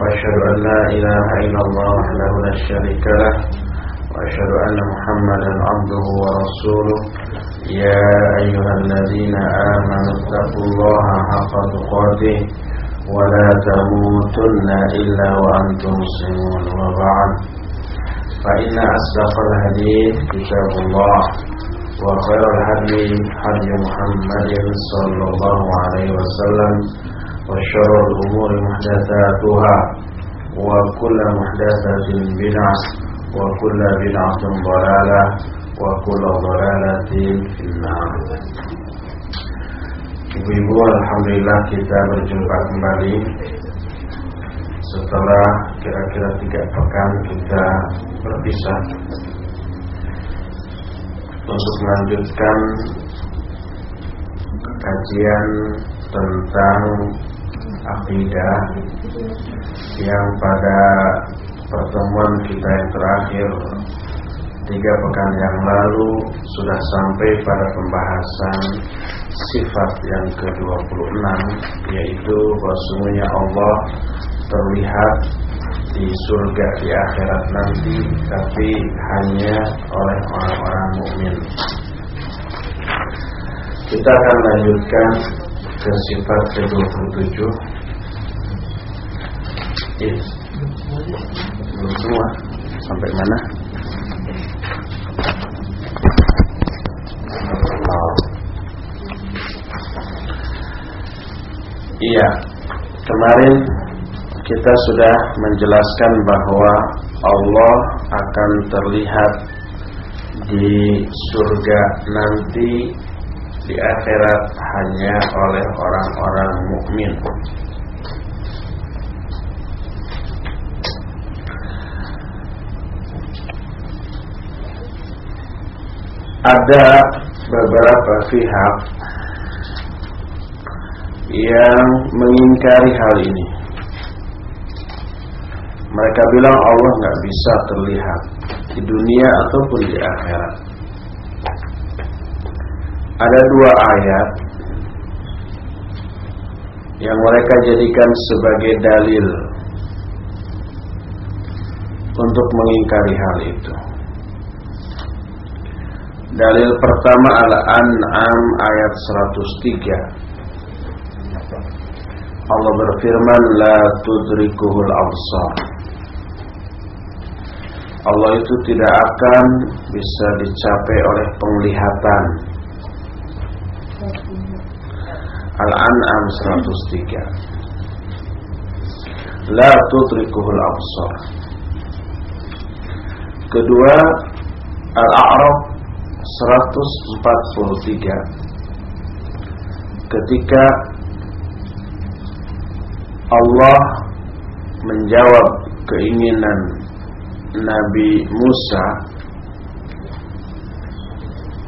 وأشهد أن لا إله إلا الله وحده لا شريك له وأشهد أن محمدا عبده ورسوله. يا أيها الذين آمنوا اتقوا الله حق تقاته ولا تموتن إلا وأنتم مسلمون. وبعد فإن أصدق الحديث كتاب الله وخير الهدي هدي محمد صلى الله عليه وسلم. وشر الأمور محدثاتها وكل محدثة بدعة وكل بدعة ضلالة وكل ضلالة في النار Ibu-ibu Alhamdulillah kita berjumpa kembali Setelah kira-kira tiga pekan kita berpisah Untuk melanjutkan kajian tentang akidah yang pada pertemuan kita yang terakhir tiga pekan yang lalu sudah sampai pada pembahasan sifat yang ke-26 yaitu bahwasanya Allah terlihat di surga di akhirat nanti tapi hanya oleh orang-orang mukmin. Kita akan lanjutkan ke sifat ke-27 Yes. Belum semua Sampai mana? Oh. Iya Kemarin kita sudah menjelaskan bahwa Allah akan terlihat di surga nanti di akhirat hanya oleh orang-orang mukmin. Ada beberapa pihak yang mengingkari hal ini. Mereka bilang Allah nggak bisa terlihat di dunia ataupun di akhirat ada dua ayat yang mereka jadikan sebagai dalil untuk mengingkari hal itu. Dalil pertama Al-An'am ayat 103. Allah berfirman la tudrikuhul absar. Allah itu tidak akan bisa dicapai oleh penglihatan Al-An'am 103 La tudrikuhul absar Kedua Al-A'raf 143 Ketika Allah menjawab keinginan Nabi Musa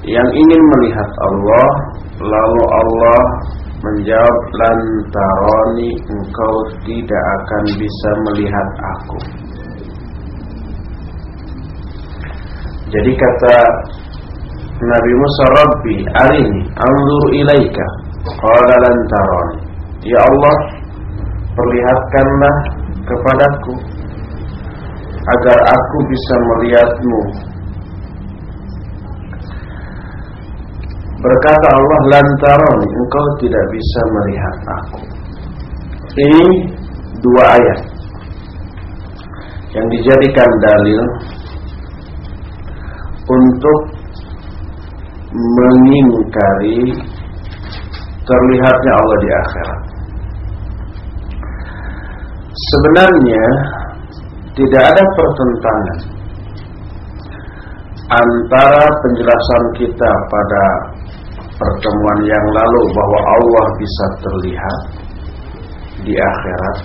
yang ingin melihat Allah lalu Allah menjawab lantaroni engkau tidak akan bisa melihat aku. Jadi kata Nabi Musa Rabbi arini anzur ilaika. Qala lantaroni ya Allah perlihatkanlah kepadaku agar aku bisa melihatmu. Berkata Allah lantaran engkau tidak bisa melihat aku. Ini dua ayat yang dijadikan dalil untuk mengingkari terlihatnya Allah di akhirat. Sebenarnya tidak ada pertentangan antara penjelasan kita pada pertemuan yang lalu bahwa Allah bisa terlihat di akhirat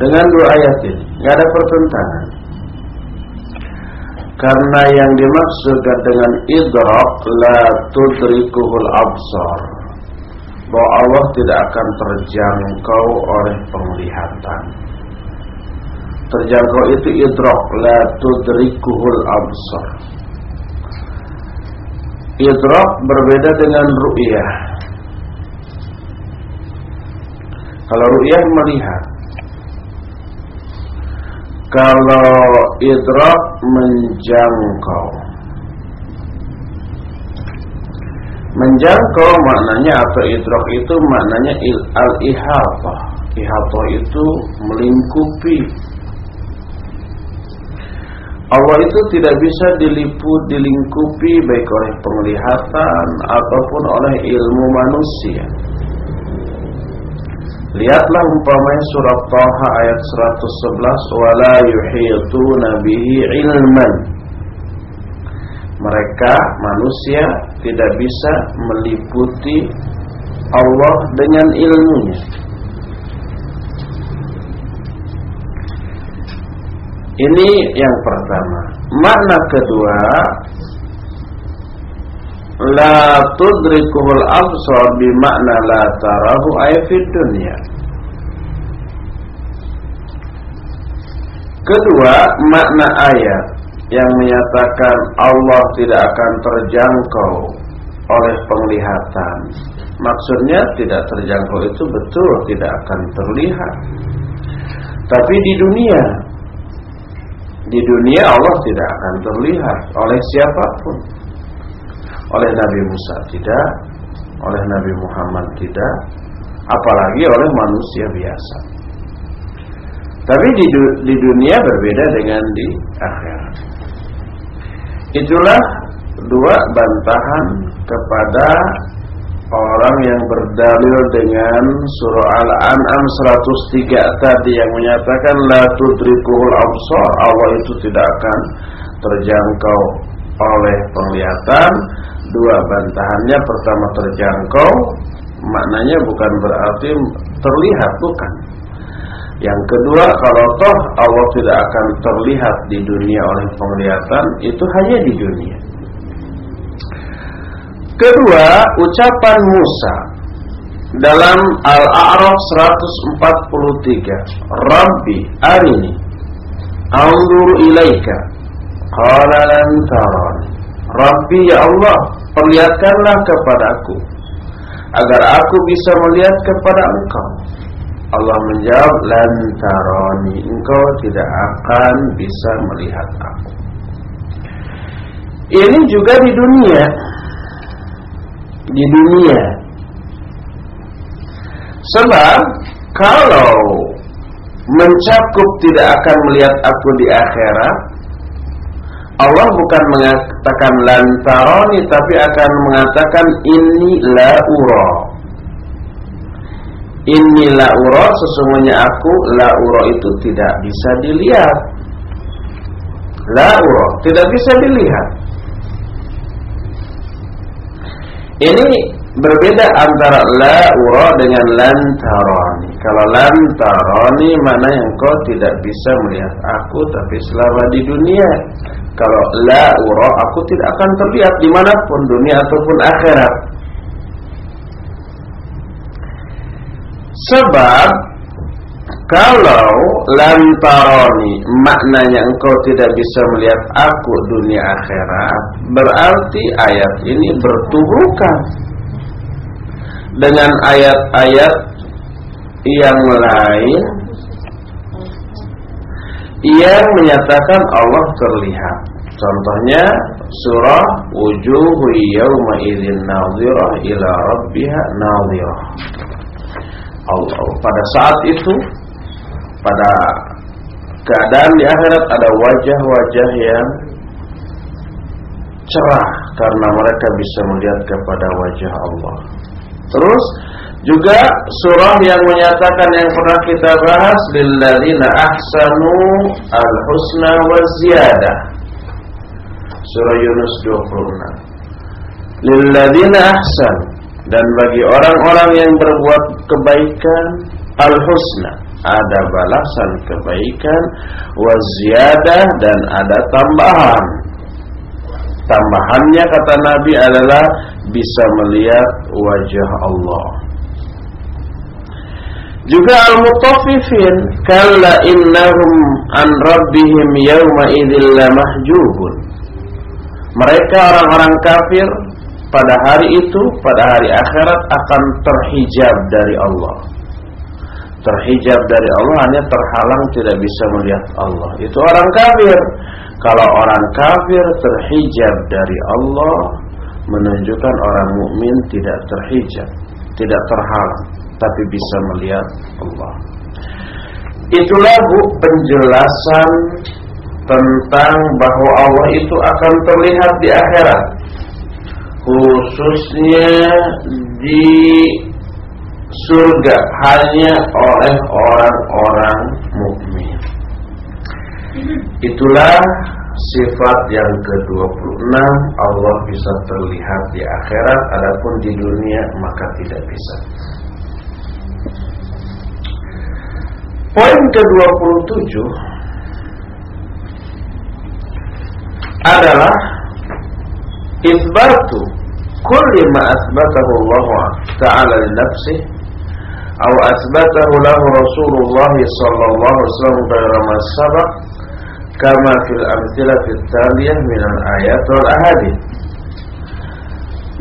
dengan dua ayat ini. Nggak ada pertentangan. Karena yang dimaksudkan dengan idrak la tudrikuhul absar. Bahwa Allah tidak akan terjangkau oleh penglihatan. Terjangkau itu idrak la tudrikuhul absar. Idrak berbeda dengan ru'yah. Kalau ru'yah melihat. Kalau idrak menjangkau. Menjangkau maknanya atau idrak itu maknanya al-ihatah. Ihatah itu melingkupi Allah itu tidak bisa diliput, dilingkupi baik oleh penglihatan ataupun oleh ilmu manusia. Lihatlah umpamanya surat Taha ayat 111 wala yuhituna bihi ilman. Mereka manusia tidak bisa meliputi Allah dengan ilmunya. Ini yang pertama. Makna kedua, la tudrikuhul absar makna la tarahu ayfid dunya. Kedua, makna ayat yang menyatakan Allah tidak akan terjangkau oleh penglihatan. Maksudnya tidak terjangkau itu betul tidak akan terlihat. Tapi di dunia di dunia Allah tidak akan terlihat oleh siapa pun. Oleh Nabi Musa tidak, oleh Nabi Muhammad tidak, apalagi oleh manusia biasa. Tapi di, di dunia berbeda dengan di akhirat. Itulah dua bantahan kepada orang yang berdalil dengan surah Al-An'am 103 tadi yang menyatakan la tudrikuhul absar Allah itu tidak akan terjangkau oleh penglihatan dua bantahannya pertama terjangkau maknanya bukan berarti terlihat bukan yang kedua kalau toh Allah tidak akan terlihat di dunia oleh penglihatan itu hanya di dunia Kedua, ucapan Musa dalam Al-A'raf 143. Rabbi arini anzur ilaika qala lan. Rabbi ya Allah, perlihatkanlah kepadaku agar aku bisa melihat kepada Engkau. Allah menjawab lan tarani, engkau tidak akan bisa melihat aku. Ini juga di dunia di dunia. Sebab kalau mencakup tidak akan melihat aku di akhirat, Allah bukan mengatakan lantaroni tapi akan mengatakan ini la ura. Ini la ura sesungguhnya aku la ura itu tidak bisa dilihat. La ura tidak bisa dilihat. Ini berbeda antara la ura dengan lantaroni. Kalau lantaroni mana yang kau tidak bisa melihat aku tapi selama di dunia. Kalau la ura aku tidak akan terlihat di mana pun dunia ataupun akhirat. Sebab kalau lantaroni maknanya engkau tidak bisa melihat aku dunia akhirat Berarti ayat ini bertubuhkan Dengan ayat-ayat yang lain Yang menyatakan Allah terlihat Contohnya surah Wujuhu yawma idzin nadhirah ila rabbiha nadhirah Allah pada saat itu pada keadaan di akhirat ada wajah-wajah yang cerah karena mereka bisa melihat kepada wajah Allah. Terus juga surah yang menyatakan yang pernah kita bahas lilladzina ahsanu al-husna. Surah Yunus 26. Lilladzina ahsan dan bagi orang-orang yang berbuat kebaikan al-husna ada balasan kebaikan waziyadah dan ada tambahan tambahannya kata Nabi adalah bisa melihat wajah Allah juga al-mutaffifin kalla innahum an rabbihim yawma idzil lamahjubun mereka orang-orang kafir pada hari itu, pada hari akhirat akan terhijab dari Allah. Terhijab dari Allah hanya terhalang tidak bisa melihat Allah. Itu orang kafir. Kalau orang kafir terhijab dari Allah, menunjukkan orang mukmin tidak terhijab, tidak terhalang, tapi bisa melihat Allah. Itulah bu penjelasan tentang bahwa Allah itu akan terlihat di akhirat khususnya di surga hanya oleh orang-orang mukmin. Itulah sifat yang ke-26 Allah bisa terlihat di akhirat adapun di dunia maka tidak bisa. Poin ke-27 adalah isbatu kulli ma asbatahu Allah ta'ala li nafsihi atau asbatahu lahu Rasulullah sallallahu alaihi wasallam ghayra ma kama fil amthilah fil taliyah min al-ayat wal ahadith.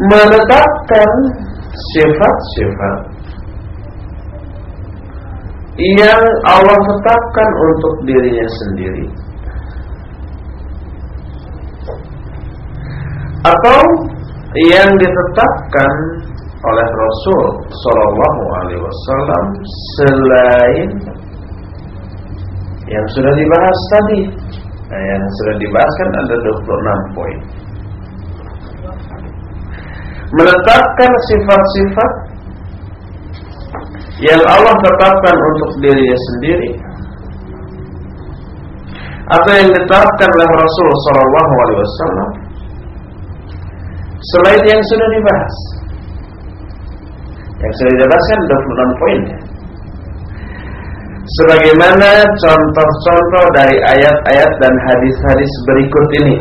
Menetapkan sifat-sifat yang Allah tetapkan untuk dirinya sendiri atau yang ditetapkan oleh Rasul Shallallahu Alaihi Wasallam selain yang sudah dibahas tadi. Nah, yang sudah dibahas kan ada 26 poin. Menetapkan sifat-sifat yang Allah tetapkan untuk dirinya sendiri. Atau yang ditetapkan oleh Rasul Shallallahu Alaihi Wasallam. Selain yang sudah dibahas. Yang sudah dibahas kan 26 poin. Sebagaimana contoh-contoh dari ayat-ayat dan hadis-hadis berikut ini.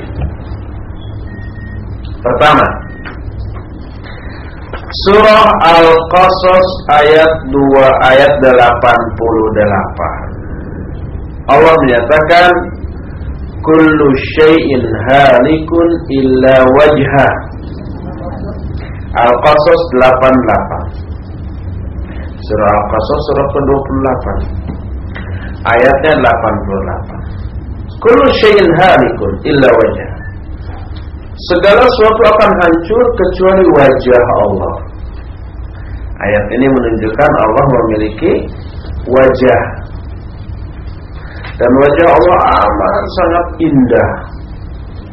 Pertama Surah Al-Qasas ayat 2 ayat 88 Allah menyatakan Kullu syai'in halikun illa wajhah Al-Qasas 88 Surah Al-Qasas surah ke-28 Ayatnya 88 Kullu syai'in halikun illa wajah Segala sesuatu akan hancur kecuali wajah Allah Ayat ini menunjukkan Allah memiliki wajah Dan wajah Allah amat sangat indah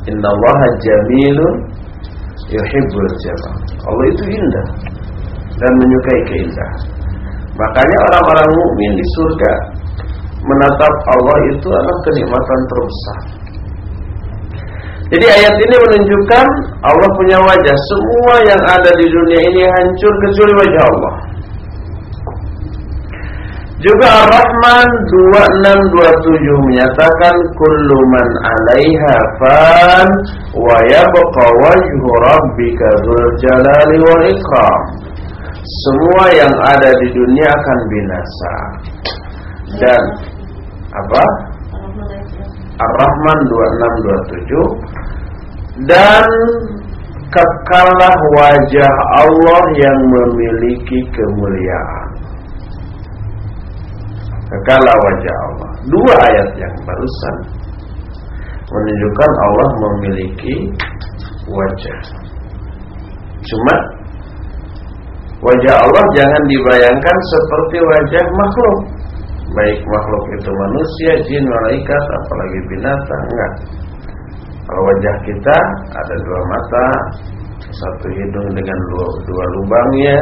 Inna Allah jamilun yuhibbul jamal. Allah itu indah dan menyukai keindahan. Makanya orang-orang mukmin di surga menatap Allah itu adalah kenikmatan terbesar. Jadi ayat ini menunjukkan Allah punya wajah. Semua yang ada di dunia ini hancur kecuali wajah Allah. Juga Ar-Rahman 2627 menyatakan kullu man 'alaiha fan wa yabqa wajhu rabbika dzul jalali wal ikram. Semua yang ada di dunia akan binasa. Dan apa? Ar-Rahman 2627 dan kekalah wajah Allah yang memiliki kemuliaan kekala wajah Allah. Dua ayat yang barusan menunjukkan Allah memiliki wajah. Cuma wajah Allah jangan dibayangkan seperti wajah makhluk. Baik makhluk itu manusia, jin, malaikat, apalagi binatang, enggak. Wajah kita ada dua mata, satu hidung dengan dua, dua lubangnya,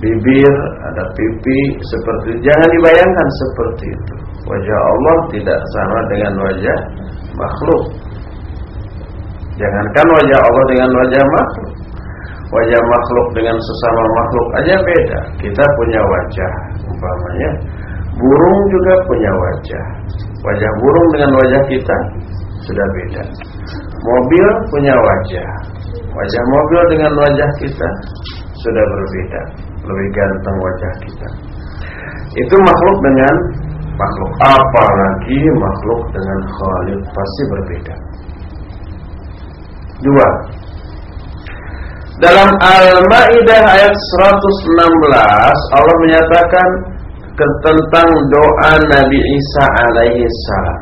bibir, ada pipi, seperti jangan dibayangkan seperti itu. Wajah Allah tidak sama dengan wajah makhluk. Jangankan wajah Allah dengan wajah makhluk. Wajah makhluk dengan sesama makhluk aja beda. Kita punya wajah, umpamanya Burung juga punya wajah. Wajah burung dengan wajah kita sudah beda. Mobil punya wajah. Wajah mobil dengan wajah kita sudah berbeda. Lebih ganteng wajah kita. Itu makhluk dengan makhluk. Apalagi makhluk dengan Khalid pasti berbeda. Dua. Dalam Al-Maidah ayat 116 Allah menyatakan tentang doa Nabi Isa alaihi salam.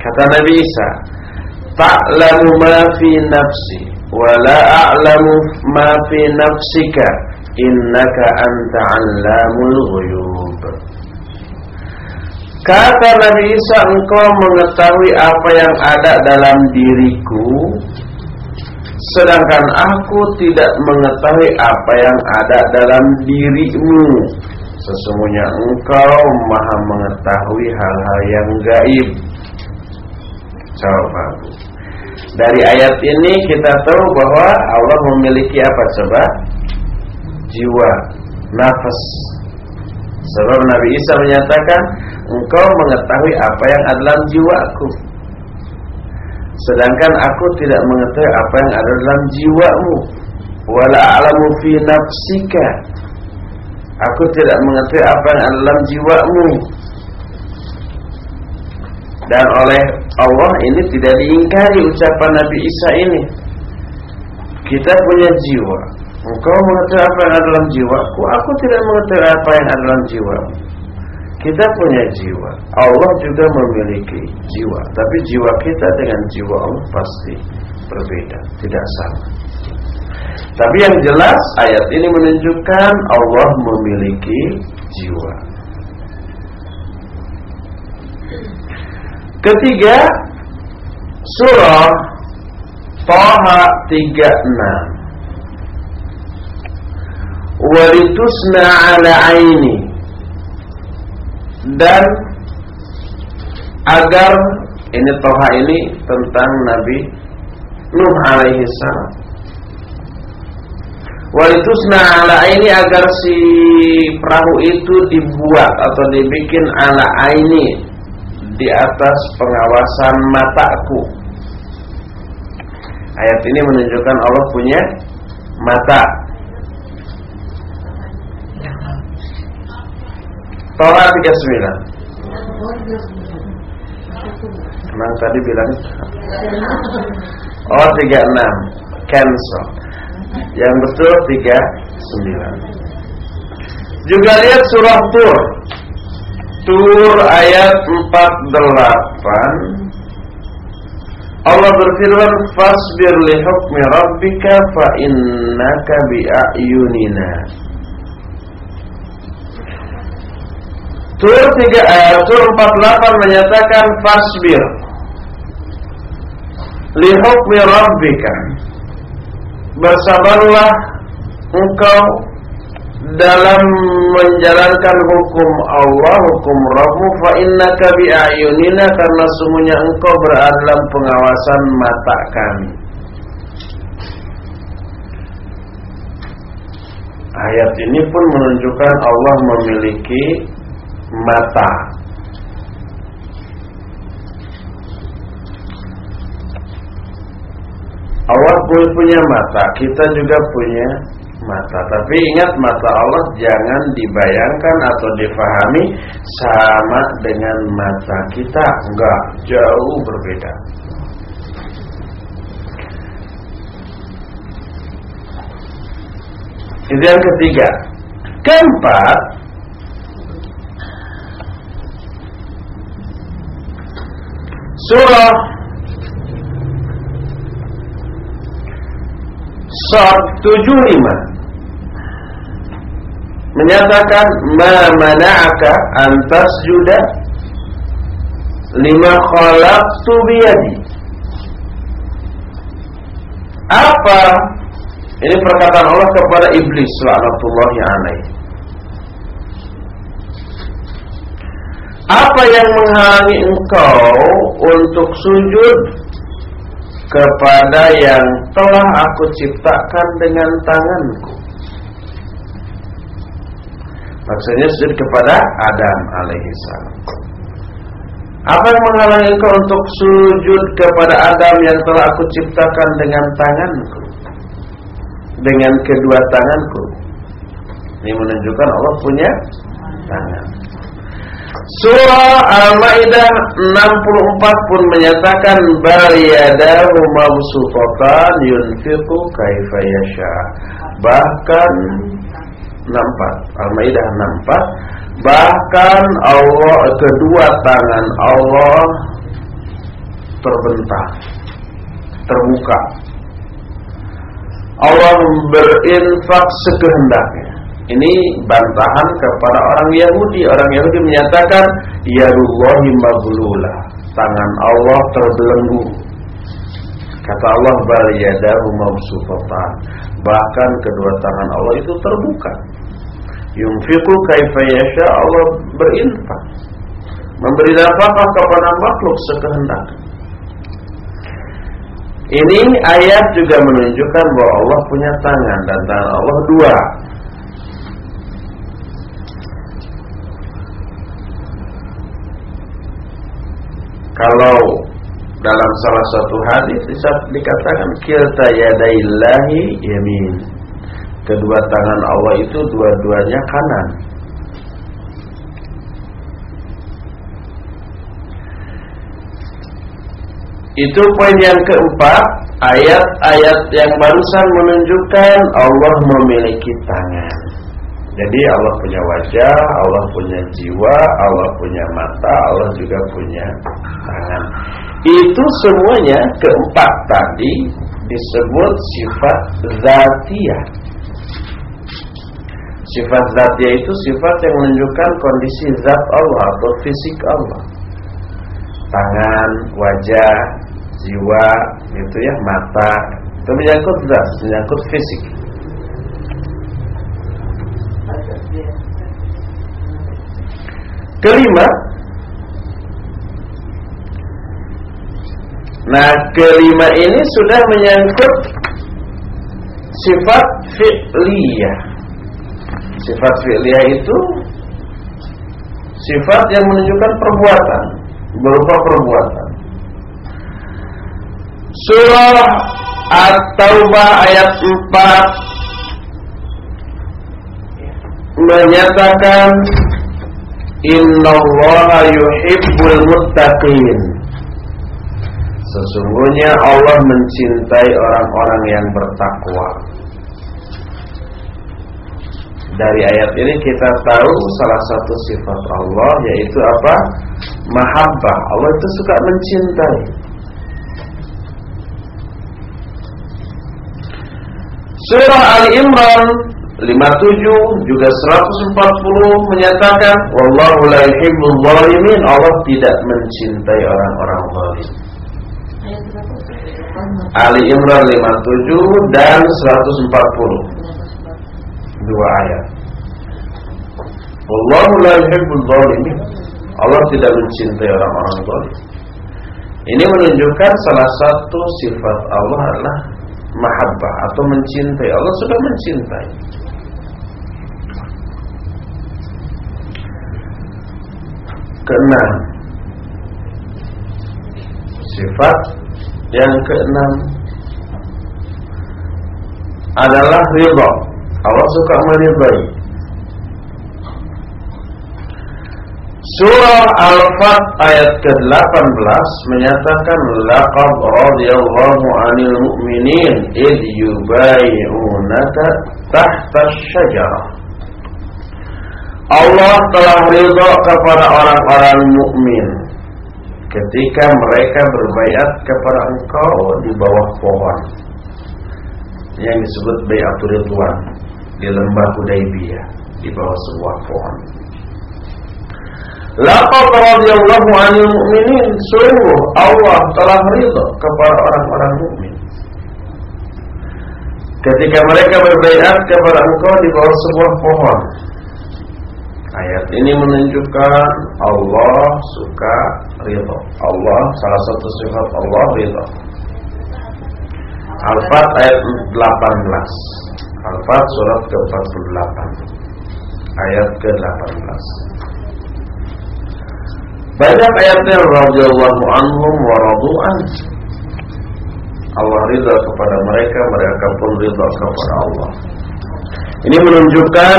Kata Nabi Isa, "Ta'lamu ma fi nafsi wa la a'lamu ma fi nafsika, innaka anta 'allamul ghuyub." Kata Nabi Isa, engkau mengetahui apa yang ada dalam diriku Sedangkan aku tidak mengetahui apa yang ada dalam dirimu. Sesungguhnya engkau maha mengetahui hal-hal yang gaib. Coba Dari ayat ini kita tahu bahwa Allah memiliki apa coba? Jiwa, nafas. Sebab Nabi Isa menyatakan Engkau mengetahui apa yang ada dalam jiwaku Sedangkan aku tidak mengetahui apa yang ada dalam jiwamu. Wala a'lamu fi nafsika. Aku tidak mengetahui apa yang ada dalam jiwamu Dan oleh Allah ini tidak diingkari ucapan Nabi Isa ini. Kita punya jiwa. Engkau mengetahui apa yang ada dalam jiwaku. Aku tidak mengetahui apa yang ada dalam jiwamu. Kita punya jiwa. Allah juga memiliki jiwa. Tapi jiwa kita dengan jiwa Allah pasti berbeda. Tidak sama. Tapi yang jelas ayat ini menunjukkan Allah memiliki jiwa Ketiga Surah Taha 36 Walitusna ala aini. Dan agar ini toha ini tentang Nabi Nuh alaihi salam. Walitusna ala ini agar si perahu itu dibuat atau dibikin ala ini di atas pengawasan mataku. Ayat ini menunjukkan Allah punya mata. Torah 39 Emang tadi bilang? Oh 36 Cancel. Yang betul 39 Juga lihat surah Tur Tur ayat 48 Allah berfirman fasbir li hukmi rabbika fa innaka bi ayunina. Tur 3 eh, Tur 48 menyatakan fasbir li hukmi rabbika. Bersabarlah engkau dalam menjalankan hukum Allah hukum Rabbu fa innaka bi ayunina karena semuanya engkau berada dalam pengawasan mata kami. Ayat ini pun menunjukkan Allah memiliki mata. Allah pun punya mata, kita juga punya mata. Tapi ingat mata Allah jangan dibayangkan atau difahami sama dengan mata kita. Enggak, jauh berbeda. Itu yang ketiga. Keempat, Surah Sot 75 menyatakan ma mana'aka antas juda lima khalaqtu biyadi. Apa? Ini perkataan Allah kepada iblis laknatullahi alaihi Apa yang menghalangi engkau untuk sujud kepada yang telah aku ciptakan dengan tanganku? Maksudnya sujud kepada Adam alaihissalam. Apa yang menghalangi engkau untuk sujud kepada Adam yang telah aku ciptakan dengan tanganku? Dengan kedua tanganku. Ini menunjukkan Allah punya tangan. Surah Al-Maidah 64 pun menyatakan bal yadahu mabsutatan yunfiqu kaifa yasha. Bahkan 64 Al-Maidah 64 bahkan Allah kedua tangan Allah terbentang terbuka. Allah berinfak sekehendaknya. Ini bantahan kepada orang Yahudi. Orang Yahudi menyatakan yadullahi maglula tangan Allah terbelenggu. Kata Allah bahkan kedua tangan Allah itu terbuka Yunfiqu kaifa yasha Allah berinfak. Memberi nafkah kepada makhluk sekehendak. Ini ayat juga menunjukkan bahwa Allah punya tangan dan tangan Allah dua. Kalau dalam salah satu hadis dikatakan kilta yadaillahi yamin kedua tangan Allah itu dua-duanya kanan. Itu poin yang keempat, ayat-ayat yang barusan menunjukkan Allah memiliki tangan. Jadi Allah punya wajah, Allah punya jiwa, Allah punya mata, Allah juga punya tangan. Itu semuanya keempat tadi disebut sifat zatiyah. Sifat zatnya itu sifat yang menunjukkan kondisi zat Allah atau fisik Allah. Tangan, wajah, jiwa, itu ya, mata, itu menyangkut zat, menyangkut fisik. Kelima, nah kelima ini sudah menyangkut sifat fi'liyah Sifat fi'liyah itu sifat yang menunjukkan perbuatan, berupa perbuatan. Surah At-Taubah ayat 4 menyatakan Innallaha yuhibbul muttaqin Sesungguhnya Allah mencintai orang-orang yang bertakwa dari ayat ini kita tahu salah satu sifat Allah yaitu apa? Mahabbah. Allah itu suka mencintai. Surah Ali Imran 57 juga 140 menyatakan wallahu la yuhibbul zalimin. Allah tidak mencintai orang-orang zalim. Ali Imran 57 dan 140 dua ayat. Wallahu la yuhibbul zalimin. Allah tidak mencintai orang-orang zalim. Ini menunjukkan salah satu sifat Allah adalah mahabbah atau mencintai. Allah sudah mencintai. Keenam Sifat yang keenam adalah ridha Allah suka meridai. Surah Al-Fat ayat ke-18 menyatakan laqad radiyallahu 'anil mu'minin id yubay'unaka tahta asy-syajarah. Allah telah ridha kepada orang-orang mukmin ketika mereka berbaiat kepada engkau di bawah pohon yang disebut Bayatul Ridwan di lembah Hudaybiyah di bawah sebuah pohon. Laqad radhiyallahu 'anil mu'minin sungguh Allah telah ridha kepada orang-orang mukmin. Ketika mereka berbaiat kepada engkau di bawah sebuah pohon. Ayat ini menunjukkan Allah suka ridha. Allah salah satu sifat Allah ridha. Al-Fat ayat 18. Al-Fat surat ke-48 ayat ke-18. Banyak ayatnya radhiyallahu anhum wa radu'an. Allah ridha kepada mereka, mereka pun ridha kepada Allah. Ini menunjukkan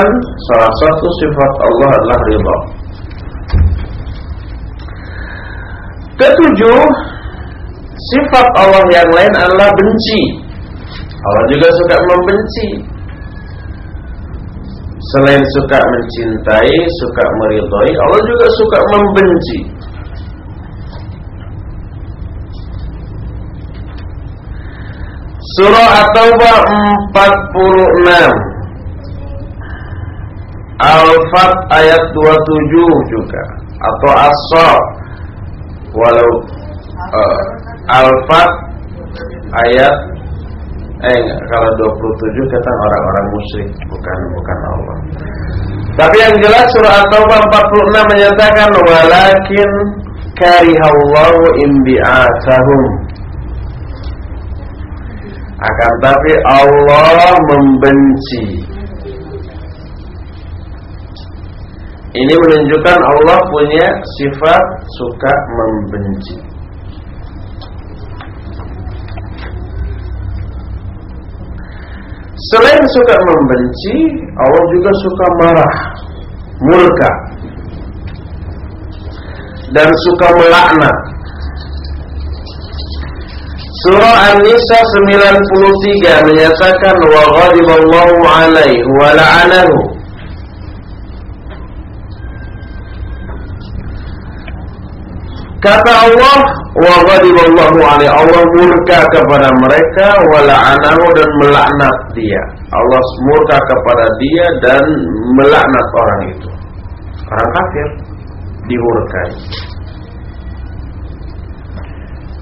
salah satu sifat Allah adalah ridha. Ketujuh, sifat Allah yang lain adalah benci. Allah juga suka membenci. Selain suka mencintai, suka meridhai, Allah juga suka membenci. Surah At-Taubah 46 Al-Fat ayat 27 juga. Atau As-Saf. Walau uh, Al-Fat ayat eh kalau 27 kata orang-orang musyrik bukan bukan Allah. Tapi yang jelas surah At-Taubah 46 menyatakan walakin karihallahu imbi'atsahum akan tapi Allah membenci Ini menunjukkan Allah punya sifat suka membenci. Selain suka membenci, Allah juga suka marah, murka, dan suka melaknat. Surah An-Nisa 93 menyatakan wa ghadiballahu alaihi wa la'anahu. Kata Allah, wa ghadiballahu alaihi Allah murka kepada mereka wa la'anahu dan melaknat dia. Allah murka kepada dia dan melaknat orang itu. Orang kafir dimurkai.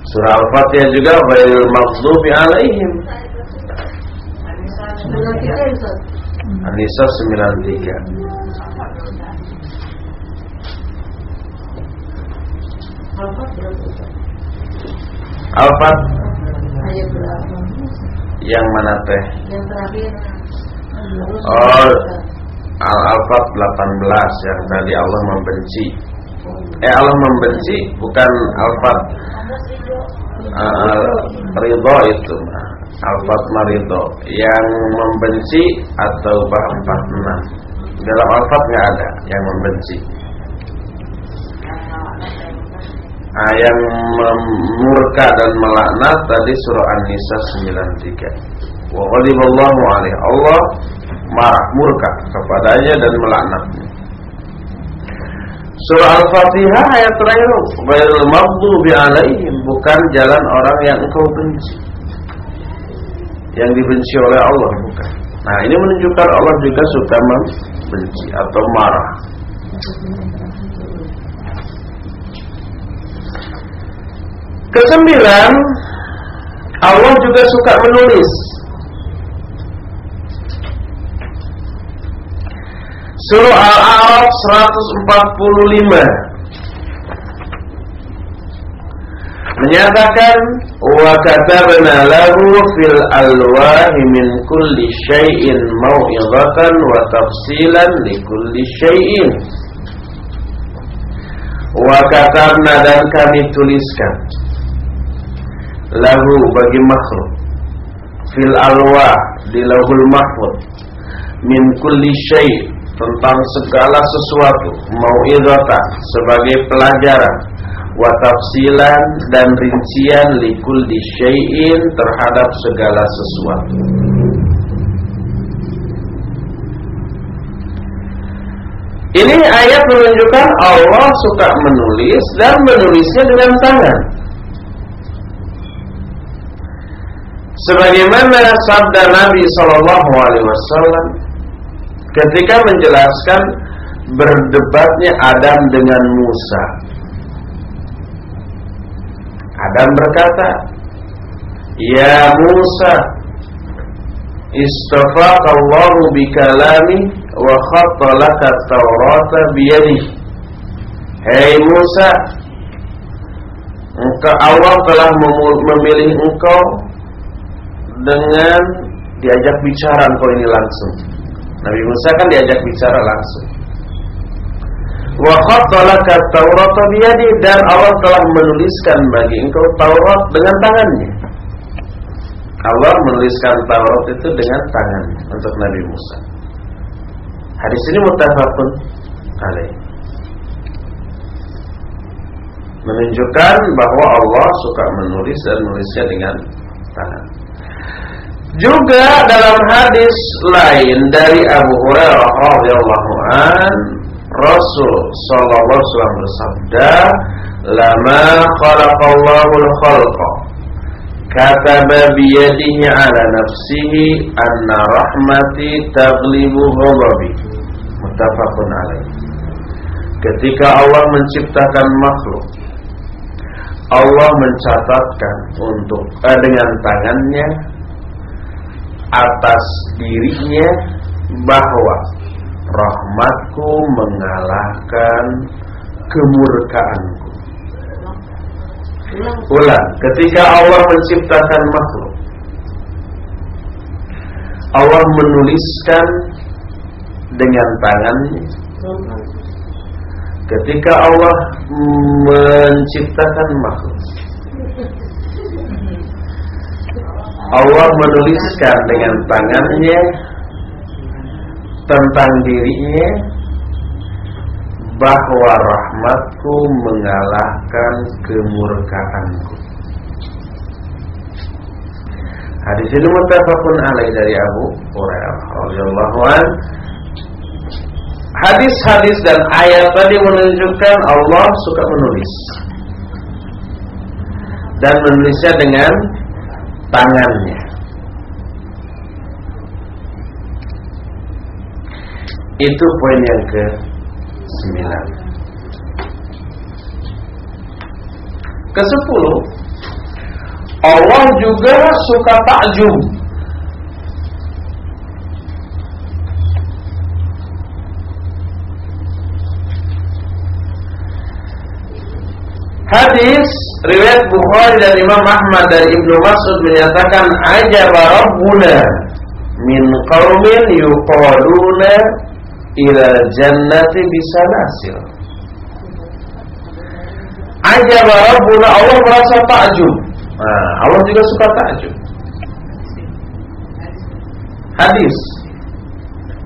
Surah Al-Fatihah juga ghairil maghdubi alaihim. An-Nisa 93. Alfat Yang mana teh? Yang terakhir. Oh, Al-Alfat 18 yang tadi Allah membenci. Eh Allah membenci bukan Alfat. Uh, ridho itu Alfat marido yang membenci atau bah 46 dalam Alfat nggak ada yang membenci Nah, yang memurka dan melaknat tadi surah An-Nisa 93. Wa ghadiballahu alaihi. Allah marah murka kepadanya dan melaknatnya. Surah Al-Fatihah ayat terakhir, "Ghairil maghdubi alaihim", bukan jalan orang yang engkau benci. Yang dibenci oleh Allah bukan. Nah, ini menunjukkan Allah juga suka membenci atau marah. Kesembilan, Allah juga suka menulis. Surah Al-A'raf 145 menyatakan wa katabna lahu fil alwahi min kulli syai'in mau'izatan wa tafsilan li kulli syai'in. Wa katabna dan kami tuliskan lahu bagi makhluk. Fil alwa di lahul mahfud. Min kulli syai tentang segala sesuatu mau'izatan sebagai pelajaran. Wa tafsilan dan rincian likul syai'in terhadap segala sesuatu. Ini ayat menunjukkan Allah suka menulis dan menulisnya dengan tangan Sebagaimana sabda Nabi Shallallahu Alaihi Wasallam ketika menjelaskan berdebatnya Adam dengan Musa. Adam berkata, Ya Musa, istafaqallahu bikalami wa khattalaka Taurata biyadih. Hei Musa, engkau Allah telah memilih engkau dengan diajak bicara engkau ini langsung Nabi Musa kan diajak bicara langsung. Wa khattalaka Taurat biyadi dan Allah telah menuliskan bagi engkau Taurat dengan tangannya. Allah menuliskan Taurat itu dengan tangannya untuk Nabi Musa. Hadis ini muttafaqun alaih. Menunjukkan bahwa Allah suka menulis dan menulisnya dengan tangan. Juga dalam hadis lain dari Abu Hurairah radhiyallahu an Rasul sallallahu alaihi wasallam bersabda, "Lama khalaqallahu al-khalqa kataba biyadihi ala nafsihi anna rahmati taglibu ghadabi." Muttafaqun alaih. Ketika Allah menciptakan makhluk Allah mencatatkan untuk eh, dengan tangannya atas dirinya bahwa rahmatku mengalahkan kemurkaanku. Ulang, ketika Allah menciptakan makhluk, Allah menuliskan dengan tangannya. Ketika Allah menciptakan makhluk, Allah menuliskan dengan tangannya tentang dirinya bahwa rahmatku mengalahkan kemurkaanku. Hadis ini muttafaqun alaih dari Abu Hurairah radhiyallahu. Hadis-hadis dan ayat tadi menunjukkan Allah suka menulis. Dan menulisnya dengan tangannya. Itu poin yang ke sembilan. Ke sepuluh, Allah juga suka takjub. Hadis riwayat Bukhari dan Imam Ahmad dari Ibnu Mas'ud menyatakan ajaba rabbuna min qaumin yuqaluna ila jannati bisalasil. Ajaba rabbuna Allah merasa takjub. Nah, Allah juga suka takjub. Hadis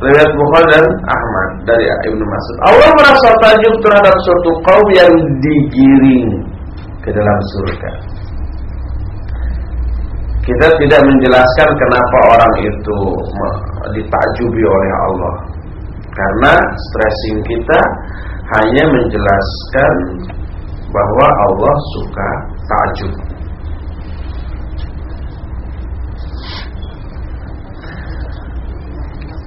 riwayat Bukhari dan Ahmad dari Ibnu Mas'ud. Allah merasa takjub terhadap suatu kaum yang digiring ke dalam surga. Kita tidak menjelaskan kenapa orang itu ditakjubi oleh Allah. Karena stressing kita hanya menjelaskan bahwa Allah suka takjub.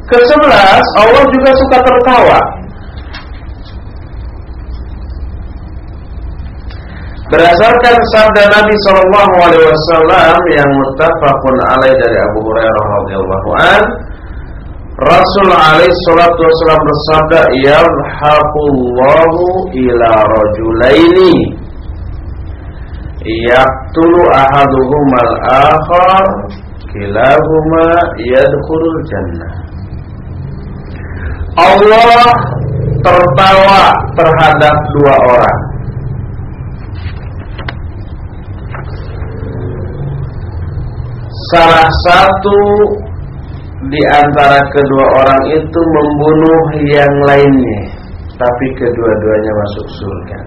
Kesebelas, Allah juga suka tertawa. Berdasarkan sabda Nabi Shallallahu Alaihi Wasallam yang muttafaqun alaih dari Abu Hurairah radhiyallahu an, Rasul alaih salatu wasallam bersabda, "Yadhaqullahu ila rajulaini yaqtulu ahaduhumal akhar kilahuma yadkhulul jannah." Allah tertawa terhadap dua orang salah satu di antara kedua orang itu membunuh yang lainnya, tapi kedua-duanya masuk surga.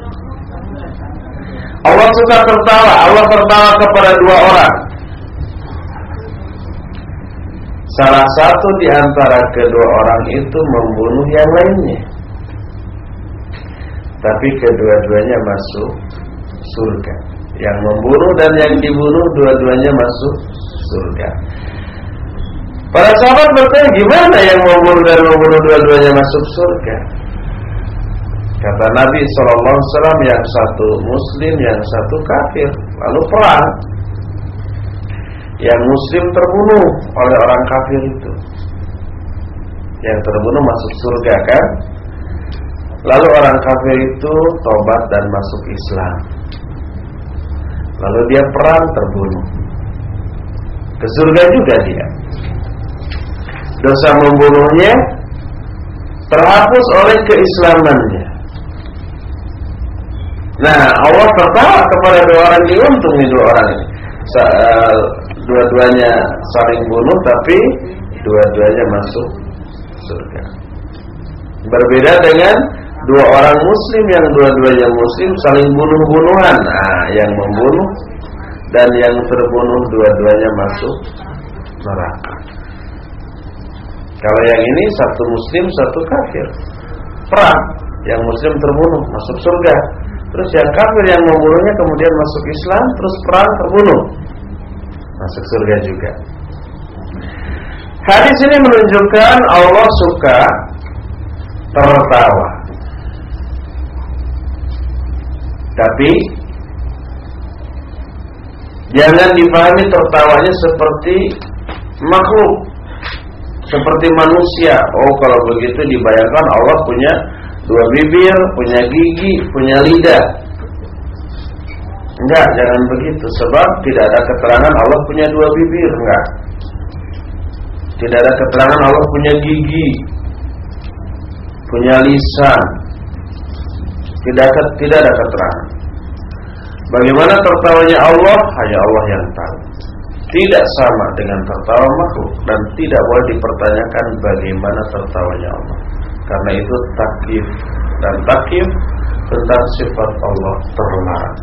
Allah suka tertawa, Allah tertawa kepada dua orang. Salah satu di antara kedua orang itu membunuh yang lainnya. Tapi kedua-duanya masuk surga. Yang membunuh dan yang dibunuh dua-duanya masuk surga. Para sahabat bertanya gimana yang membunuh dan membunuh dua-duanya masuk surga? Kata Nabi SAW yang satu muslim, yang satu kafir, lalu perang. Yang muslim terbunuh oleh orang kafir itu. Yang terbunuh masuk surga kan? Lalu orang kafir itu tobat dan masuk Islam. Lalu dia perang terbunuh. Ke surga juga dia. dosa membunuhnya terhapus oleh keislamannya. Nah, Allah tertawa kepada dua orang ini nih dua orang. Eh, dua-duanya saling bunuh tapi dua-duanya masuk surga. Berbeda dengan dua orang muslim yang dua-duanya muslim saling bunuh-bunuhan. Nah, yang membunuh dan yang terbunuh dua-duanya masuk neraka. Kalau yang ini satu muslim, satu kafir. Perang, yang muslim terbunuh masuk surga. Terus yang kafir yang membunuhnya kemudian masuk Islam, terus perang terbunuh. Masuk surga juga. Hadis ini menunjukkan Allah suka tertawa. Tapi jangan dipahami tertawanya seperti makhluk, seperti manusia. Oh, kalau begitu dibayangkan Allah punya dua bibir, punya gigi, punya lidah. Enggak, jangan begitu. Sebab tidak ada keterangan Allah punya dua bibir, enggak. Tidak ada keterangan Allah punya gigi, punya lisan. Tidak tidak ada keterangan. Bagaimana tertawanya Allah hanya Allah yang tahu. Tidak sama dengan tertawa makhluk dan tidak boleh dipertanyakan bagaimana tertawanya Allah. Karena itu takif dan takif tentang sifat Allah terlarang.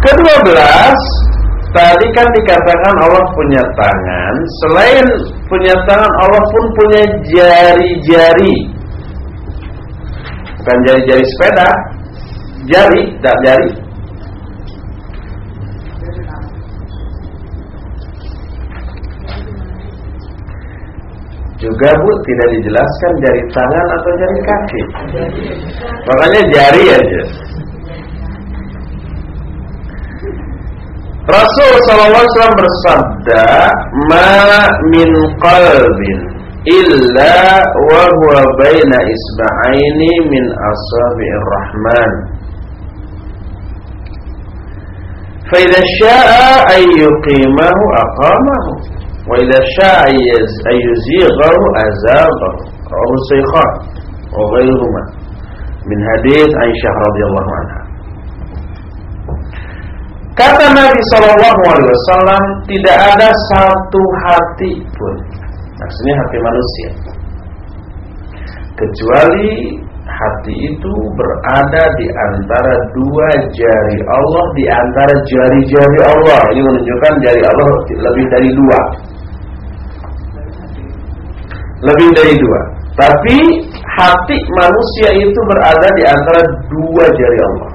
Kedua belas Tadi kan dikatakan Allah punya tangan Selain punya tangan Allah pun punya jari-jari Bukan jari-jari sepeda Jari, tak jari. Juga bu tidak dijelaskan jari tangan atau jari kaki. Makanya jari aja. Rasul SAW bersabda, "Ma min qalbin illa wa huwa baina isba'aini min asabi'ir rahman." Fa idza syaa'a ay yuqimahu aqamahu wa idza syaa'a ay yuzighahu azaghahu. Rawahu Shaykhan wa ghayruhuma min hadits Aisyah radhiyallahu anha. Kata Nabi Shallallahu Alaihi Wasallam tidak ada satu hati pun, maksudnya hati manusia, kecuali hati itu berada di antara dua jari Allah, di antara jari-jari Allah. Ini menunjukkan jari Allah lebih dari dua, lebih dari dua. Tapi hati manusia itu berada di antara dua jari Allah.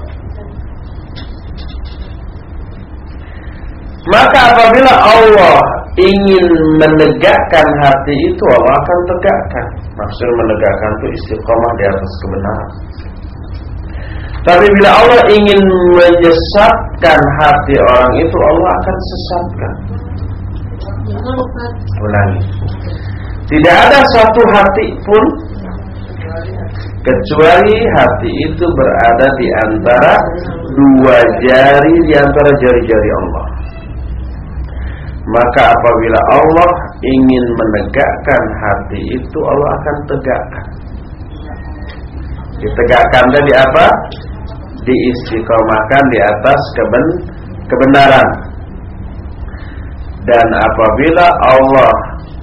Maka apabila Allah ingin menegakkan hati itu Allah akan tegakkan. Maksud menegakkan itu istiqomah di atas kebenaran. Tapi bila Allah ingin menyesatkan hati orang itu Allah akan sesatkan. Ulangi. Tidak ada satu hati pun kecuali hati itu berada di antara dua jari di antara jari-jari Allah. Maka apabila Allah ingin menegakkan hati itu Allah akan tegakkan. Ditegakkan tadi apa? Diistiqomahkan di atas keben kebenaran. Dan apabila Allah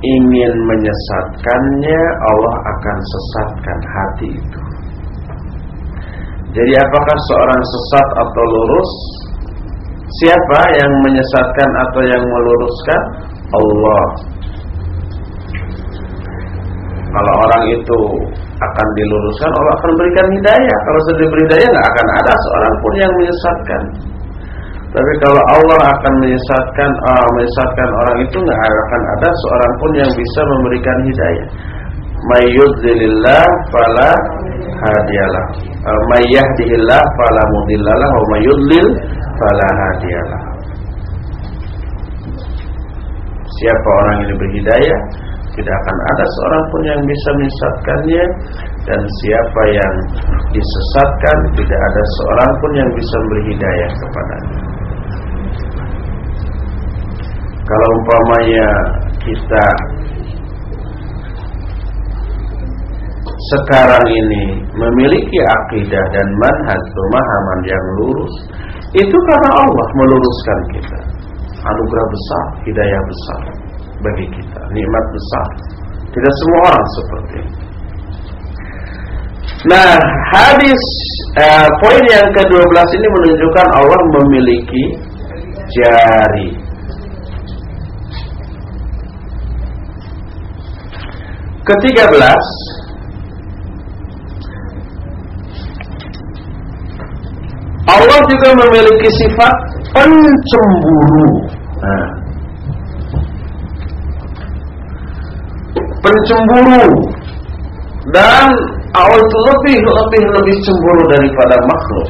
ingin menyesatkannya Allah akan sesatkan hati itu. Jadi apakah seorang sesat atau lurus Siapa yang menyesatkan atau yang meluruskan? Allah. Kalau orang itu akan diluruskan, Allah akan berikan hidayah. Kalau sudah diberi hidayah, nggak akan ada seorang pun yang menyesatkan. Tapi kalau Allah akan menyesatkan, uh, menyesatkan orang itu, nggak akan ada seorang pun yang bisa memberikan hidayah. Mayyudzilillah fala hadiyalah. Uh, Mayyahdihillah fala mudillalah wa mayyudlil fala hadiyalah. Siapa orang yang diberi hidayah, tidak akan ada seorang pun yang bisa menyesatkannya dan siapa yang disesatkan tidak ada seorang pun yang bisa memberi hidayah kepadanya. Kalau umpamanya kita sekarang ini memiliki akidah dan manhaj pemahaman yang lurus itu karena Allah meluruskan kita. Anugerah besar hidayah besar bagi kita nikmat besar. Tidak semua orang seperti itu. Nah, hadis eh, poin yang ke-12 ini menunjukkan Allah memiliki jari. ketiga belas Allah juga memiliki sifat pencemburu. Nah. Pencemburu dan Allah itu lebih lebih lebih cemburu daripada makhluk.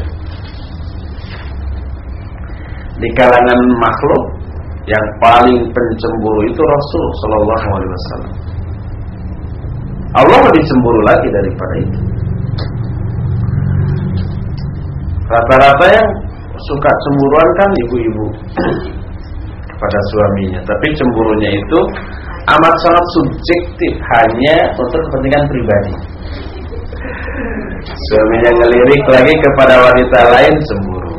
Di kalangan makhluk yang paling pencemburu itu Rasul Shallallahu Alaihi Wasallam. Allah lebih cemburu lagi daripada itu. Rata-rata yang suka cemburuan kan ibu-ibu kepada suaminya, tapi cemburunya itu amat sangat subjektif hanya untuk kepentingan pribadi. Suaminya ngelirik lagi kepada wanita lain cemburu.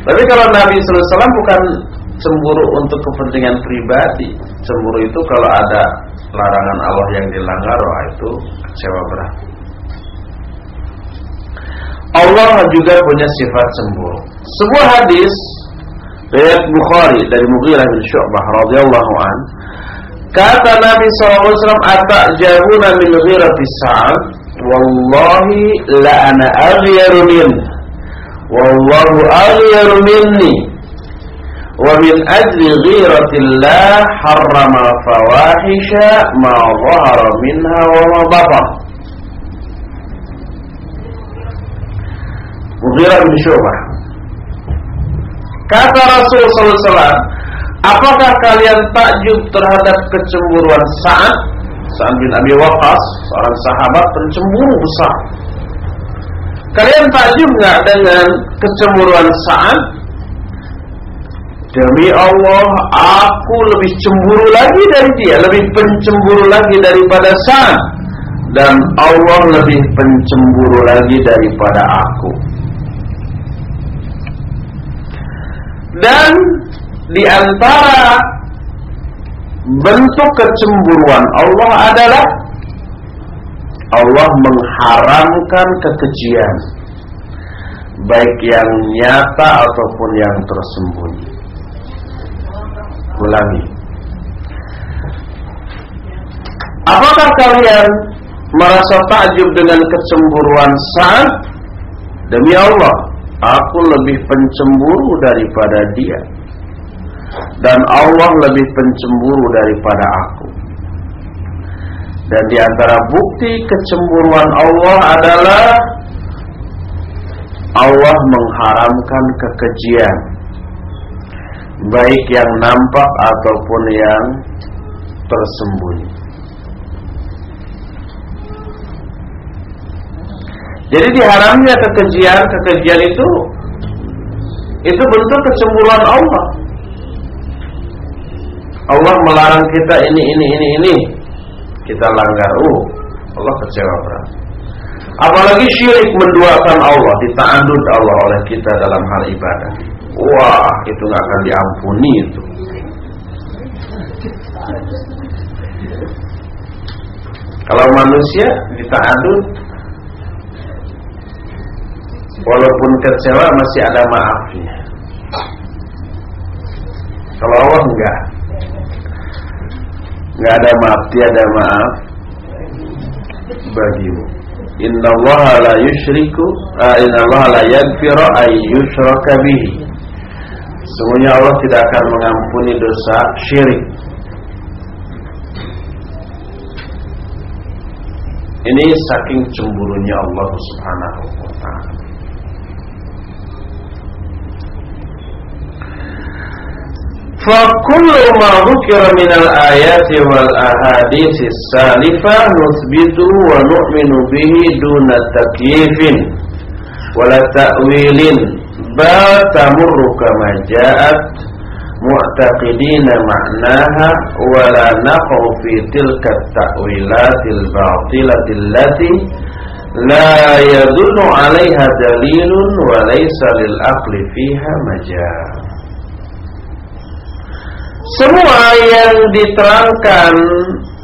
Tapi kalau Nabi SAW bukan cemburu untuk kepentingan pribadi. Cemburu itu kalau ada larangan Allah yang dilanggar, wah itu kecewa berat. Allah juga punya sifat cemburu. Sebuah hadis riwayat Bukhari dari Mughirah bin Syu'bah radhiyallahu an kata Nabi SAW atajabuna min ghirati sa'ad wallahi la ana aghyaru min wallahu aghyaru minni. Wa min ajli ghiratillah harrama fawahisha ma dhahara minha wa ma batan Mughirah bin Syu'bah. Kata Rasul SAW Apakah kalian takjub terhadap kecemburuan Sa'ad? Sa'ad bin Abi Waqqas Seorang sahabat pencemburu besar. Kalian takjub nggak dengan kecemburuan Sa'ad? Demi Allah Aku lebih cemburu lagi dari dia Lebih pencemburu lagi daripada Sa'ad. Dan Allah lebih pencemburu lagi daripada aku Dan di antara bentuk kecemburuan Allah adalah Allah mengharamkan kekejian baik yang nyata ataupun yang tersembunyi. Ulangi. Apakah kalian merasa takjub dengan kecemburuan saat demi Allah aku lebih pencemburu daripada dia. Dan Allah lebih pencemburu daripada aku. Dan di antara bukti kecemburuan Allah adalah Allah mengharamkan kekejian. Baik yang nampak ataupun yang tersembunyi Jadi diharamnya kekejian, kekejian itu itu bentuk kecemburuan Allah. Allah melarang kita ini ini ini ini. Kita langgar, uh, Allah kecewa berat. Apalagi syirik menduakan Allah, ditaandud Allah oleh kita dalam hal ibadah. Wah, itu nggak akan diampuni itu. Kalau manusia ditaandud Walaupun kecewa masih ada maafnya. Kalau Allah enggak. Enggak ada maaf Tiada maaf Bagimu. Inna Allah la yushriku uh, Inna Allah la yagfiru ay yushraka bihi. Semuanya Allah tidak akan mengampuni dosa syirik. Ini saking cemburunya Allah subhanahu wa ta'ala فكل ما ذكر من الآيات والأحاديث السالفة نثبته ونؤمن به دون تكييف ولا تأويل بل تمر كما جاءت معتقدين معناها ولا نقع في تلك التأويلات الباطلة التي لا يدل عليها دليل وليس للعقل فيها مجال. Semua yang diterangkan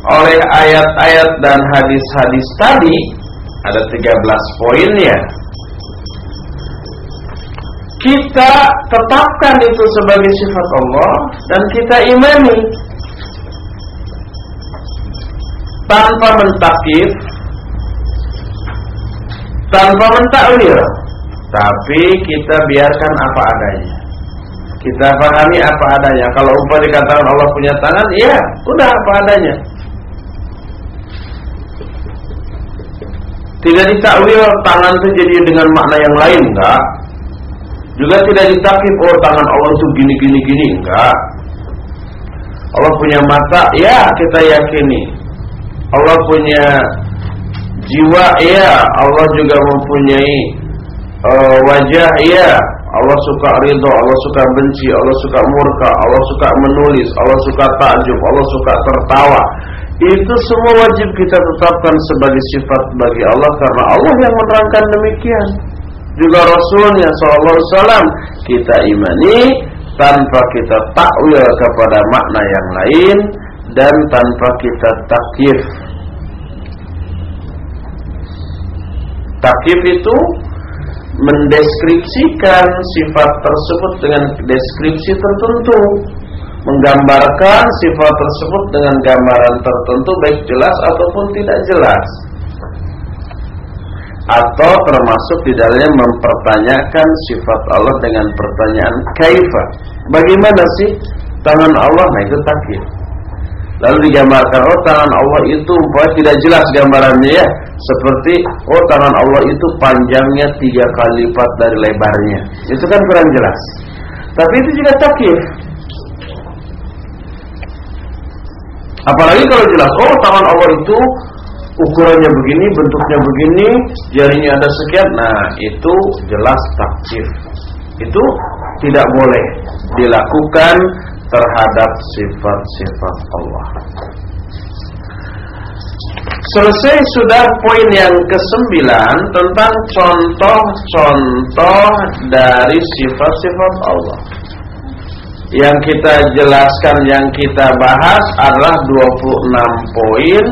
oleh ayat-ayat dan hadis-hadis tadi ada 13 poinnya. Kita tetapkan itu sebagai sifat Allah dan kita imani. Tanpa mentakif tanpa mentakwil. Tapi kita biarkan apa adanya kita pahami apa adanya kalau umpah dikatakan Allah punya tangan ya udah apa adanya tidak ditakwil tangan itu jadi dengan makna yang lain enggak juga tidak ditakif oh tangan Allah itu gini gini gini enggak. Allah punya mata, ya kita yakini. Allah punya jiwa, ya. Allah juga mempunyai uh, wajah, ya. Allah suka ridho, Allah suka benci, Allah suka murka, Allah suka menulis, Allah suka takjub, Allah suka tertawa. Itu semua wajib kita tetapkan sebagai sifat bagi Allah karena Allah yang menerangkan demikian juga Rasulnya SAW kita imani tanpa kita takwil kepada makna yang lain dan tanpa kita takif. Takif itu mendeskripsikan sifat tersebut dengan deskripsi tertentu, menggambarkan sifat tersebut dengan gambaran tertentu baik jelas ataupun tidak jelas atau termasuk di dalamnya mempertanyakan sifat Allah dengan pertanyaan kaifa. Bagaimana sih tangan Allah? Nah itu takdir. Lalu digambarkan oh tangan Allah itu umpamanya tidak jelas gambarannya ya. Seperti oh tangan Allah itu panjangnya tiga kali lipat dari lebarnya. Itu kan kurang jelas. Tapi itu juga takdir. Apalagi kalau jelas oh tangan Allah itu ukurannya begini, bentuknya begini, jarinya ada sekian. Nah, itu jelas takdir. Itu tidak boleh dilakukan terhadap sifat-sifat Allah. Selesai sudah poin yang kesembilan tentang contoh-contoh dari sifat-sifat Allah. Yang kita jelaskan, yang kita bahas adalah 26 poin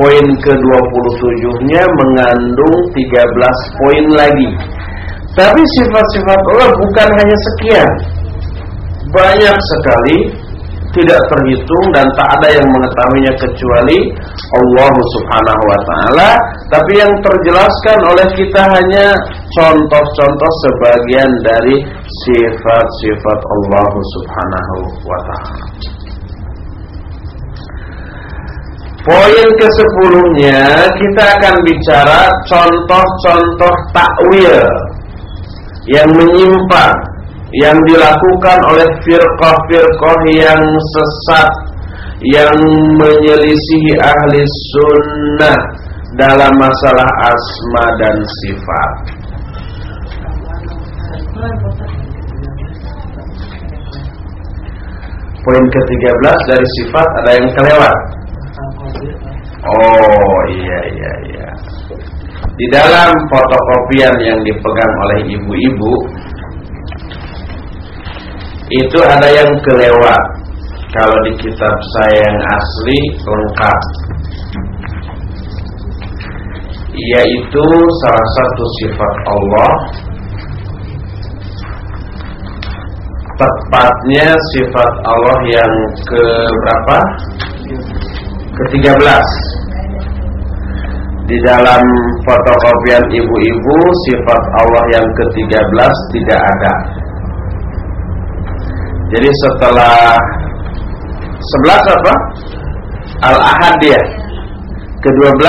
poin ke-27-nya mengandung 13 poin lagi. Tapi sifat-sifat Allah bukan hanya sekian. Banyak sekali tidak terhitung dan tak ada yang mengetahuinya kecuali Allah Subhanahu wa taala, tapi yang terjelaskan oleh kita hanya contoh-contoh sebagian dari sifat-sifat Allah Subhanahu wa taala. Poin ke-10-nya kita akan bicara contoh-contoh takwil yang menyimpang yang dilakukan oleh firqah-firqah yang sesat yang menyelisihi ahli sunnah dalam masalah asma dan sifat. Poin ke-13 dari sifat ada yang kelewat. Oh iya iya iya. Di dalam fotokopian yang dipegang oleh ibu-ibu itu ada yang kelewat. Kalau di kitab saya yang asli lengkap. Yaitu salah satu sifat Allah Tepatnya sifat Allah yang ke berapa? ke-13 di dalam fotokopian ibu-ibu sifat Allah yang ke-13 tidak ada jadi setelah 11 apa? Al-Ahad ya ke-12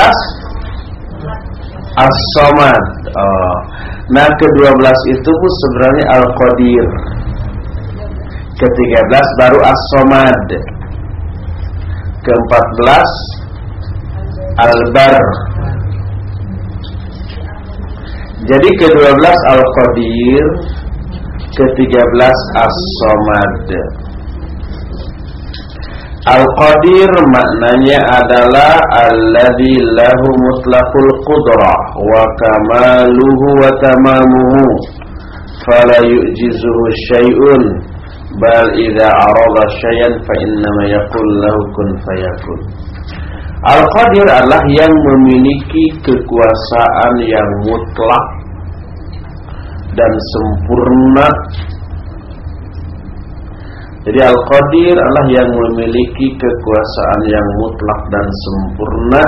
As-Somad oh. Nah ke-12 itu pun sebenarnya Al-Qadir. Ke-13 baru As-Somad ke-14 Al-Bar Jadi ke-12 Al-Qadir ke-13 As-Samad. Al-Qadir maknanya adalah alladzi lahu mutlaqul qudrah wa kamaluhu wa tamamuhu fala yu'jizuhu syai'un bal idza arada syai'an fa innama yaqul lahu kun fayakun. Al-Qadir adalah yang memiliki kekuasaan yang mutlak dan sempurna jadi Al-Qadir adalah yang memiliki kekuasaan yang mutlak dan sempurna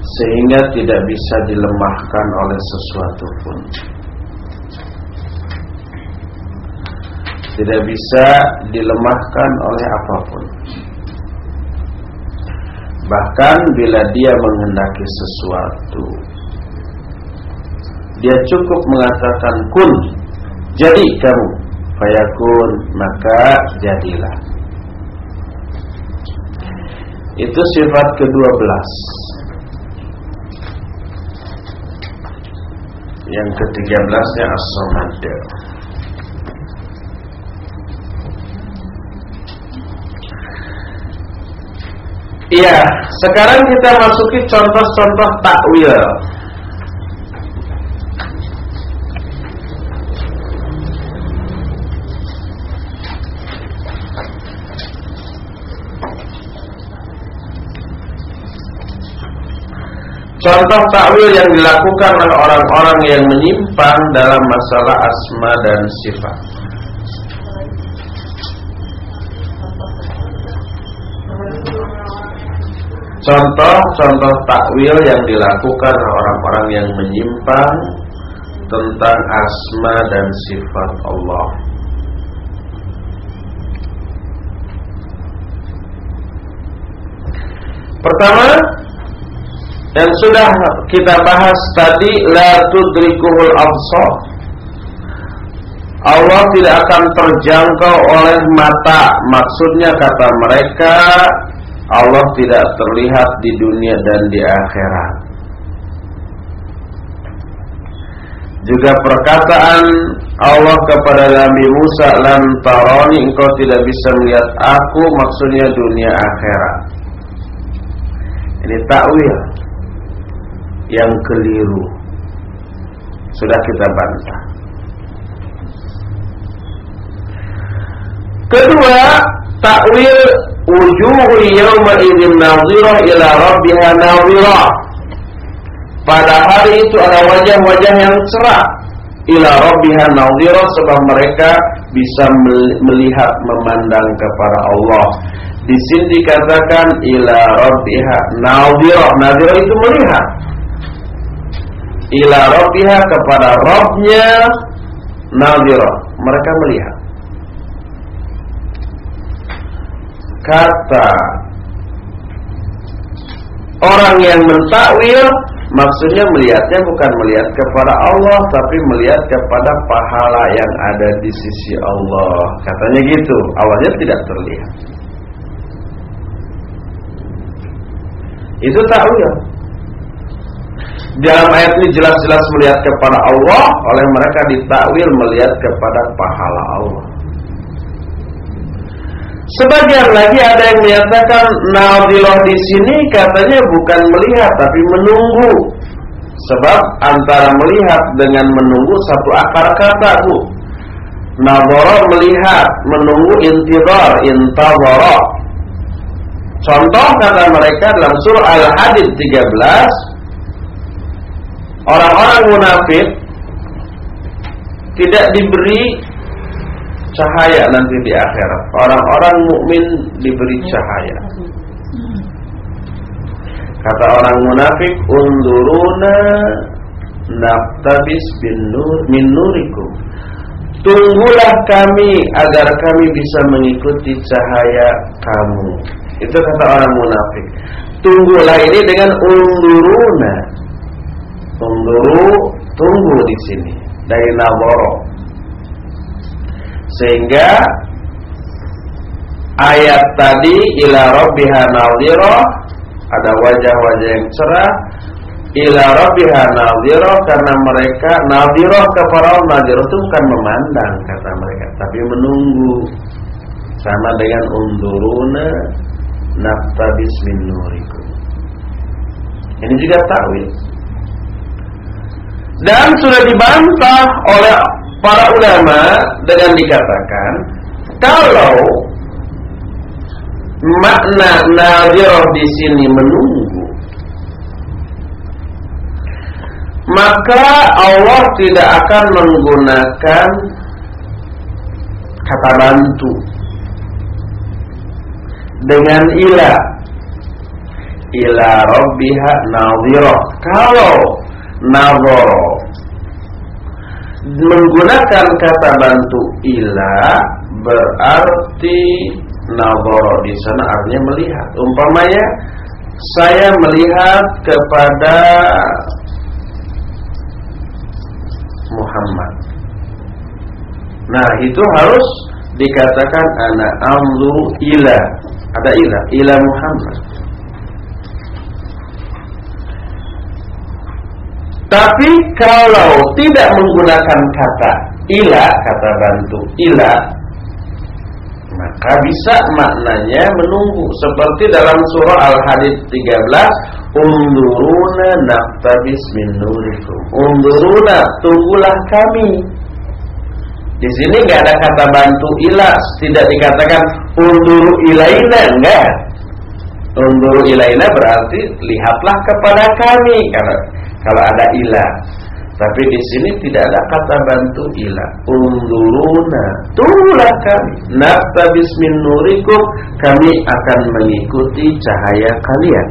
sehingga tidak bisa dilemahkan oleh sesuatu pun. Tidak bisa dilemahkan oleh apa pun. Bahkan bila dia menghendaki sesuatu, dia cukup mengatakan kun, jadi kamu. Fayakun maka jadilah. Itu sifat ke-12 yang ke-13 nya as-samad. Iya, sekarang kita masuki contoh-contoh takwil. Contoh takwil yang dilakukan oleh orang-orang yang menyimpang dalam masalah asma dan sifat. Contoh-contoh takwil yang dilakukan oleh orang-orang yang menyimpang tentang asma dan sifat Allah. Pertama, yang sudah kita bahas tadi la tudrikuhul absar. Allah tidak akan terjangkau oleh mata. Maksudnya kata mereka Allah tidak terlihat di dunia dan di akhirat. Juga perkataan Allah kepada Nabi Musa lantaroni engkau tidak bisa melihat aku maksudnya dunia akhirat. Ini takwil yang keliru sudah kita bantah. Kedua, takwil wujuhu yawma idzin nadhirah ila rabbiha nadhirah. Pada hari itu ada wajah-wajah yang cerah ila rabbiha nadhirah sebab mereka bisa melihat memandang kepada Allah. Di sini dikatakan ila rabbiha nadhirah. Nadhirah itu melihat ila rabbiha kepada Rabbnya nazira. Mereka melihat. Kata orang yang mentakwil maksudnya melihatnya bukan melihat kepada Allah tapi melihat kepada pahala yang ada di sisi Allah. Katanya gitu. Awalnya tidak terlihat. Itu takwil dalam ayat ini jelas-jelas melihat kepada Allah, oleh mereka ditakwil melihat kepada pahala Allah. Sebagian lagi ada yang menyatakan nazilah di sini katanya bukan melihat tapi menunggu. Sebab antara melihat dengan menunggu satu akar kata, Bu. Nazara melihat, menunggu intidar, intadara. Contoh kata mereka dalam surah Al-Hadid 13 Orang-orang munafik tidak diberi cahaya nanti di akhirat. Orang-orang mukmin diberi cahaya. Kata orang munafik, "Unduruna naftabis bin nur min nurikum." Tunggulah kami agar kami bisa mengikuti cahaya kamu. Itu kata orang munafik. Tunggulah ini dengan unduruna Tunggu, tunggu di sini. Dari Naboro. Sehingga ayat tadi ila rabbiha nadhira ada wajah-wajah yang cerah ila rabbiha nadhirah karena mereka nadhirah kepada Allah nadhirah itu bukan memandang kata mereka tapi menunggu. Sama dengan unduruna naftabis min nurikum. Ini juga takwil dan sudah dibantah oleh para ulama dengan dikatakan kalau makna nadhirah di sini menunggu maka Allah tidak akan menggunakan kata bantu dengan ila ila rabbiha nadhirah kalau nadhara menggunakan kata bantu ila berarti nadhara di sana artinya melihat umpamanya saya melihat kepada Muhammad. Nah, itu harus dikatakan anak amlu ila. Ada ila, ila Muhammad. Tapi kalau tidak menggunakan kata ila, kata bantu ila, maka bisa maknanya menunggu seperti dalam surah Al-Hadid 13 Unduruna naftabis min nurikum. Unduruna, tunggulah kami. Di sini nggak ada kata bantu ilah, tidak dikatakan unduru ilaina, enggak. Unduru ilaina berarti lihatlah kepada kami karena kalau ada ilah. Tapi di sini tidak ada kata bantu ilah. Unduruna, tunggulah kami. Naftabis min nurikum, kami akan mengikuti cahaya kalian.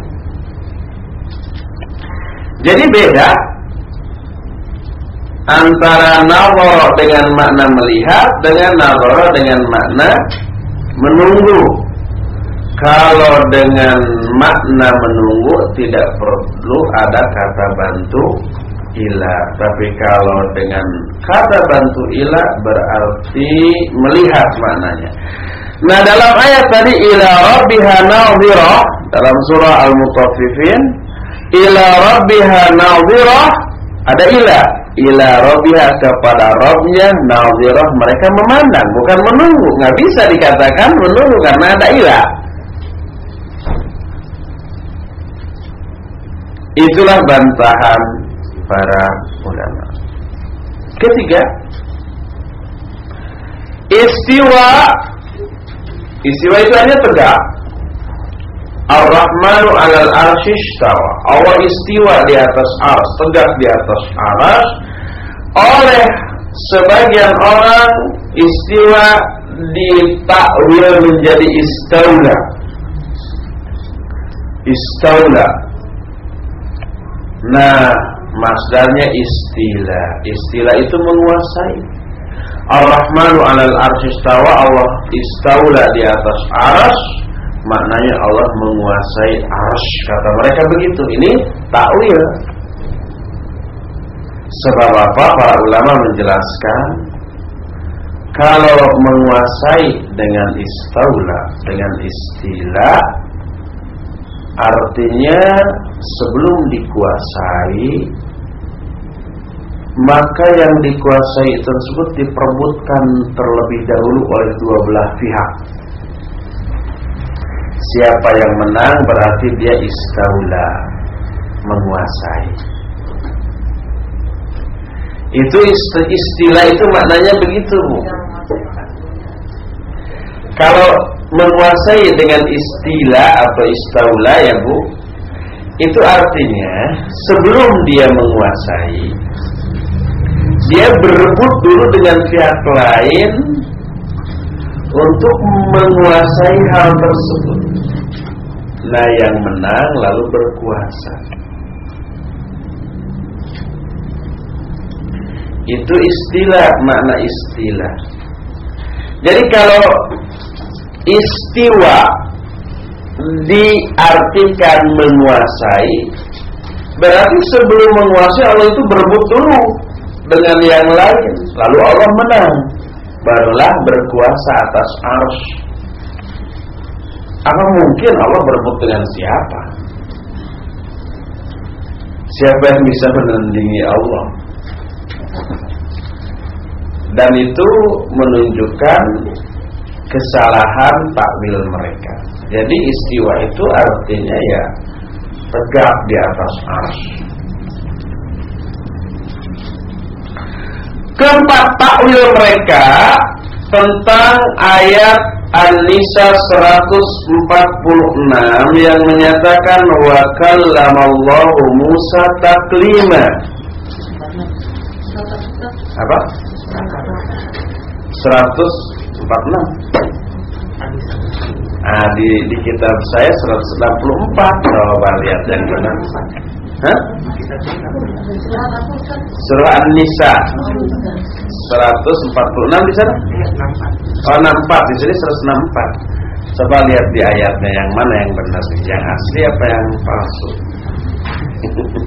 Jadi beda antara nazar dengan makna melihat dengan nazar dengan makna menunggu. Kalau dengan makna menunggu tidak perlu ada kata bantu ila, tapi kalau dengan kata bantu ila berarti melihat maknanya. Nah dalam ayat tadi ila rabbiha nadhira dalam surah Al-Mutaffifin ila rabbiha nadhirah ada ila. Ila rabbiha kepada Rabbnya nadhirah mereka memandang bukan menunggu. Nggak bisa dikatakan menunggu karena ada ila itulah bantahan para ulama. Ketiga istiwa. Istiwa itu hanya tegak. Ar-Rahmanu alal arsyistawa Allah istiwa di atas ars Tegak di atas ars Oleh sebagian orang Istiwa ditakwil menjadi istaula. Istaula Nah Masdarnya istilah. Istilah itu menguasai. Ar-Rahmanu alal arsyistawa Allah istaula di atas ars maknanya Allah menguasai arsh kata mereka begitu. Ini takwil. Sebab apa? Para ulama menjelaskan kalau menguasai dengan istaula dengan istilah artinya sebelum dikuasai maka yang dikuasai tersebut diperbutkan terlebih dahulu oleh dua belah pihak Siapa yang menang berarti dia istaula menguasai. Itu istilah itu maknanya begitu. Kalau menguasai dengan istilah atau istaula ya Bu, itu artinya sebelum dia menguasai dia berebut dulu dengan pihak lain untuk menguasai hal tersebut. Nah yang menang lalu berkuasa. Itu istilah, makna istilah. Jadi kalau istiwa diartikan menguasai, berarti sebelum menguasai Allah itu berebut dulu dengan yang lain, lalu Allah menang barulah berkuasa atas arsh. Apa mungkin Allah berebut dengan siapa? Siapa yang bisa menandingi Allah? Dan itu menunjukkan kesalahan takwil mereka. Jadi istiwa itu artinya ya tegak di atas ars. Keempat takwil mereka tentang ayat An-Nisa 146 yang menyatakan wa kallamallahu Musa taklima. Apa? 146. Ah di, di kitab saya 164 coba lihat benar. Hah? Surah An-Nisa 146 di sana? Oh 64 di sini 164. Coba lihat di ayatnya yang mana yang benar, yang asli apa yang palsu.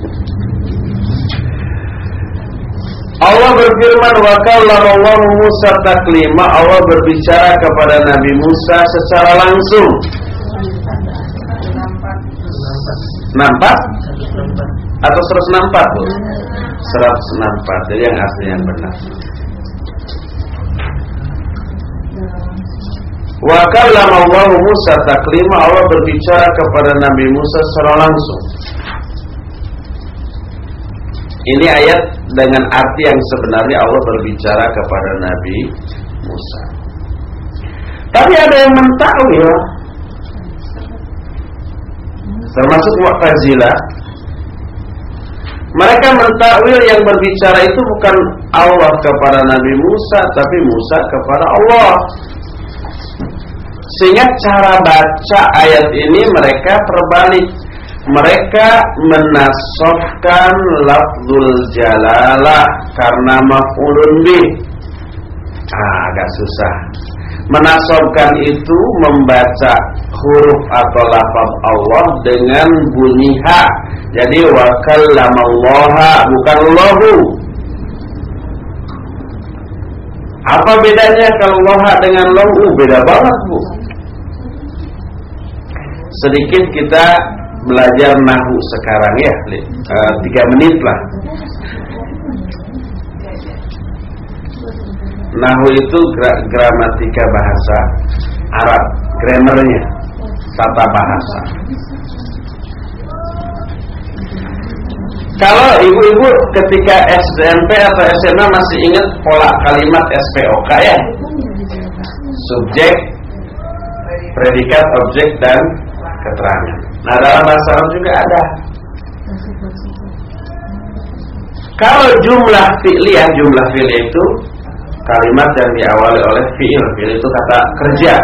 Allah berfirman wa kallamallahu Musa taklima. Allah berbicara kepada Nabi Musa secara langsung. Nampak? Atau 164 Bu? 164 Jadi yang asli yang benar. Wa kallamallahu Musa taklima. Allah berbicara kepada Nabi Musa secara langsung Ini ayat dengan arti yang sebenarnya Allah berbicara kepada Nabi Musa. Tapi ada yang mentakwil termasuk Mu'tazilah mereka mentakwil yang berbicara itu bukan Allah kepada Nabi Musa tapi Musa kepada Allah. Sehingga cara baca ayat ini mereka terbalik mereka menasobkan lafzul jalalah karena maf'ulun bih. Ah, agak susah. Menasobkan itu membaca huruf atau lafaz Allah dengan bunyi ha. Jadi wa kallamallaha bukan lahu. Apa bedanya kalau loha dengan lahu? Beda banget, Bu. Sedikit kita belajar nahu sekarang ya uh, tiga menit lah. Nahu itu gra gramatika bahasa Arab grammarnya tata bahasa. Kalau ibu-ibu ketika SMP atau SMA masih ingat pola kalimat SPOK ya? Subjek predikat objek dan keterangan Nah dalam bahasa Arab juga ada. Kalau jumlah fi'liyah, jumlah fi'liyah itu kalimat yang diawali oleh fi'il. Fi'il itu kata kerja.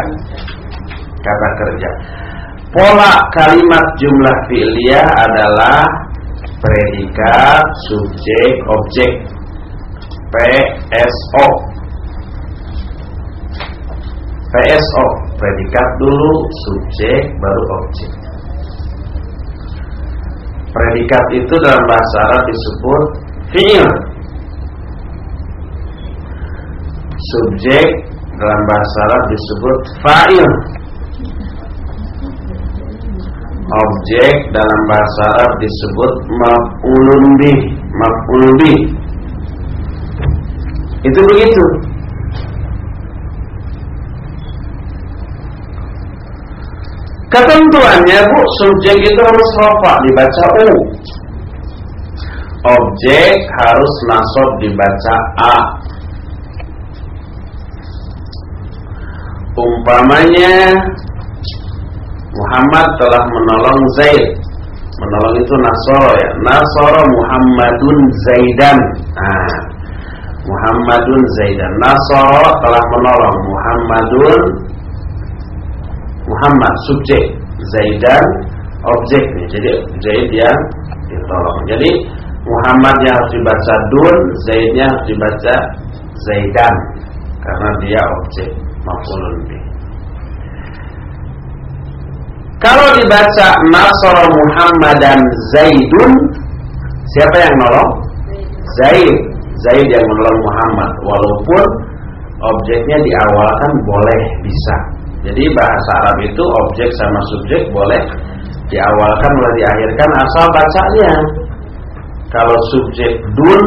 Kata kerja. Pola kalimat jumlah fi'liyah adalah predikat, subjek, objek. PSO. PSO, predikat dulu, subjek, baru objek. Predikat itu dalam bahasa Arab disebut fi'il. Subjek dalam bahasa Arab disebut fa'il. Objek dalam bahasa Arab disebut maf'ulun bih, maf'ul bih. Itu begitu. Ketentuannya bu, subjek itu harus rofa dibaca u. Objek harus nasab dibaca a. Umpamanya Muhammad telah menolong Zaid. Menolong itu nasoro ya. Nasoro Muhammadun Zaidan. Nah, Muhammadun Zaidan. Nasoro telah menolong Muhammadun Muhammad subjek Zaidan objeknya. Jadi Zaid yang ditolong. Jadi Muhammad yang harus dibaca dun Zaidnya harus dibaca Zaidan. Karena dia objek maf'ulun bih kalau dibaca Nasara Muhammadan Zaidun siapa yang nolong? Zaid. Zaid yang menolong Muhammad. Walaupun objeknya diawalkan boleh bisa jadi bahasa Arab itu objek sama subjek boleh diawalkan boleh diakhirkan asal bacanya. Kalau subjek dun,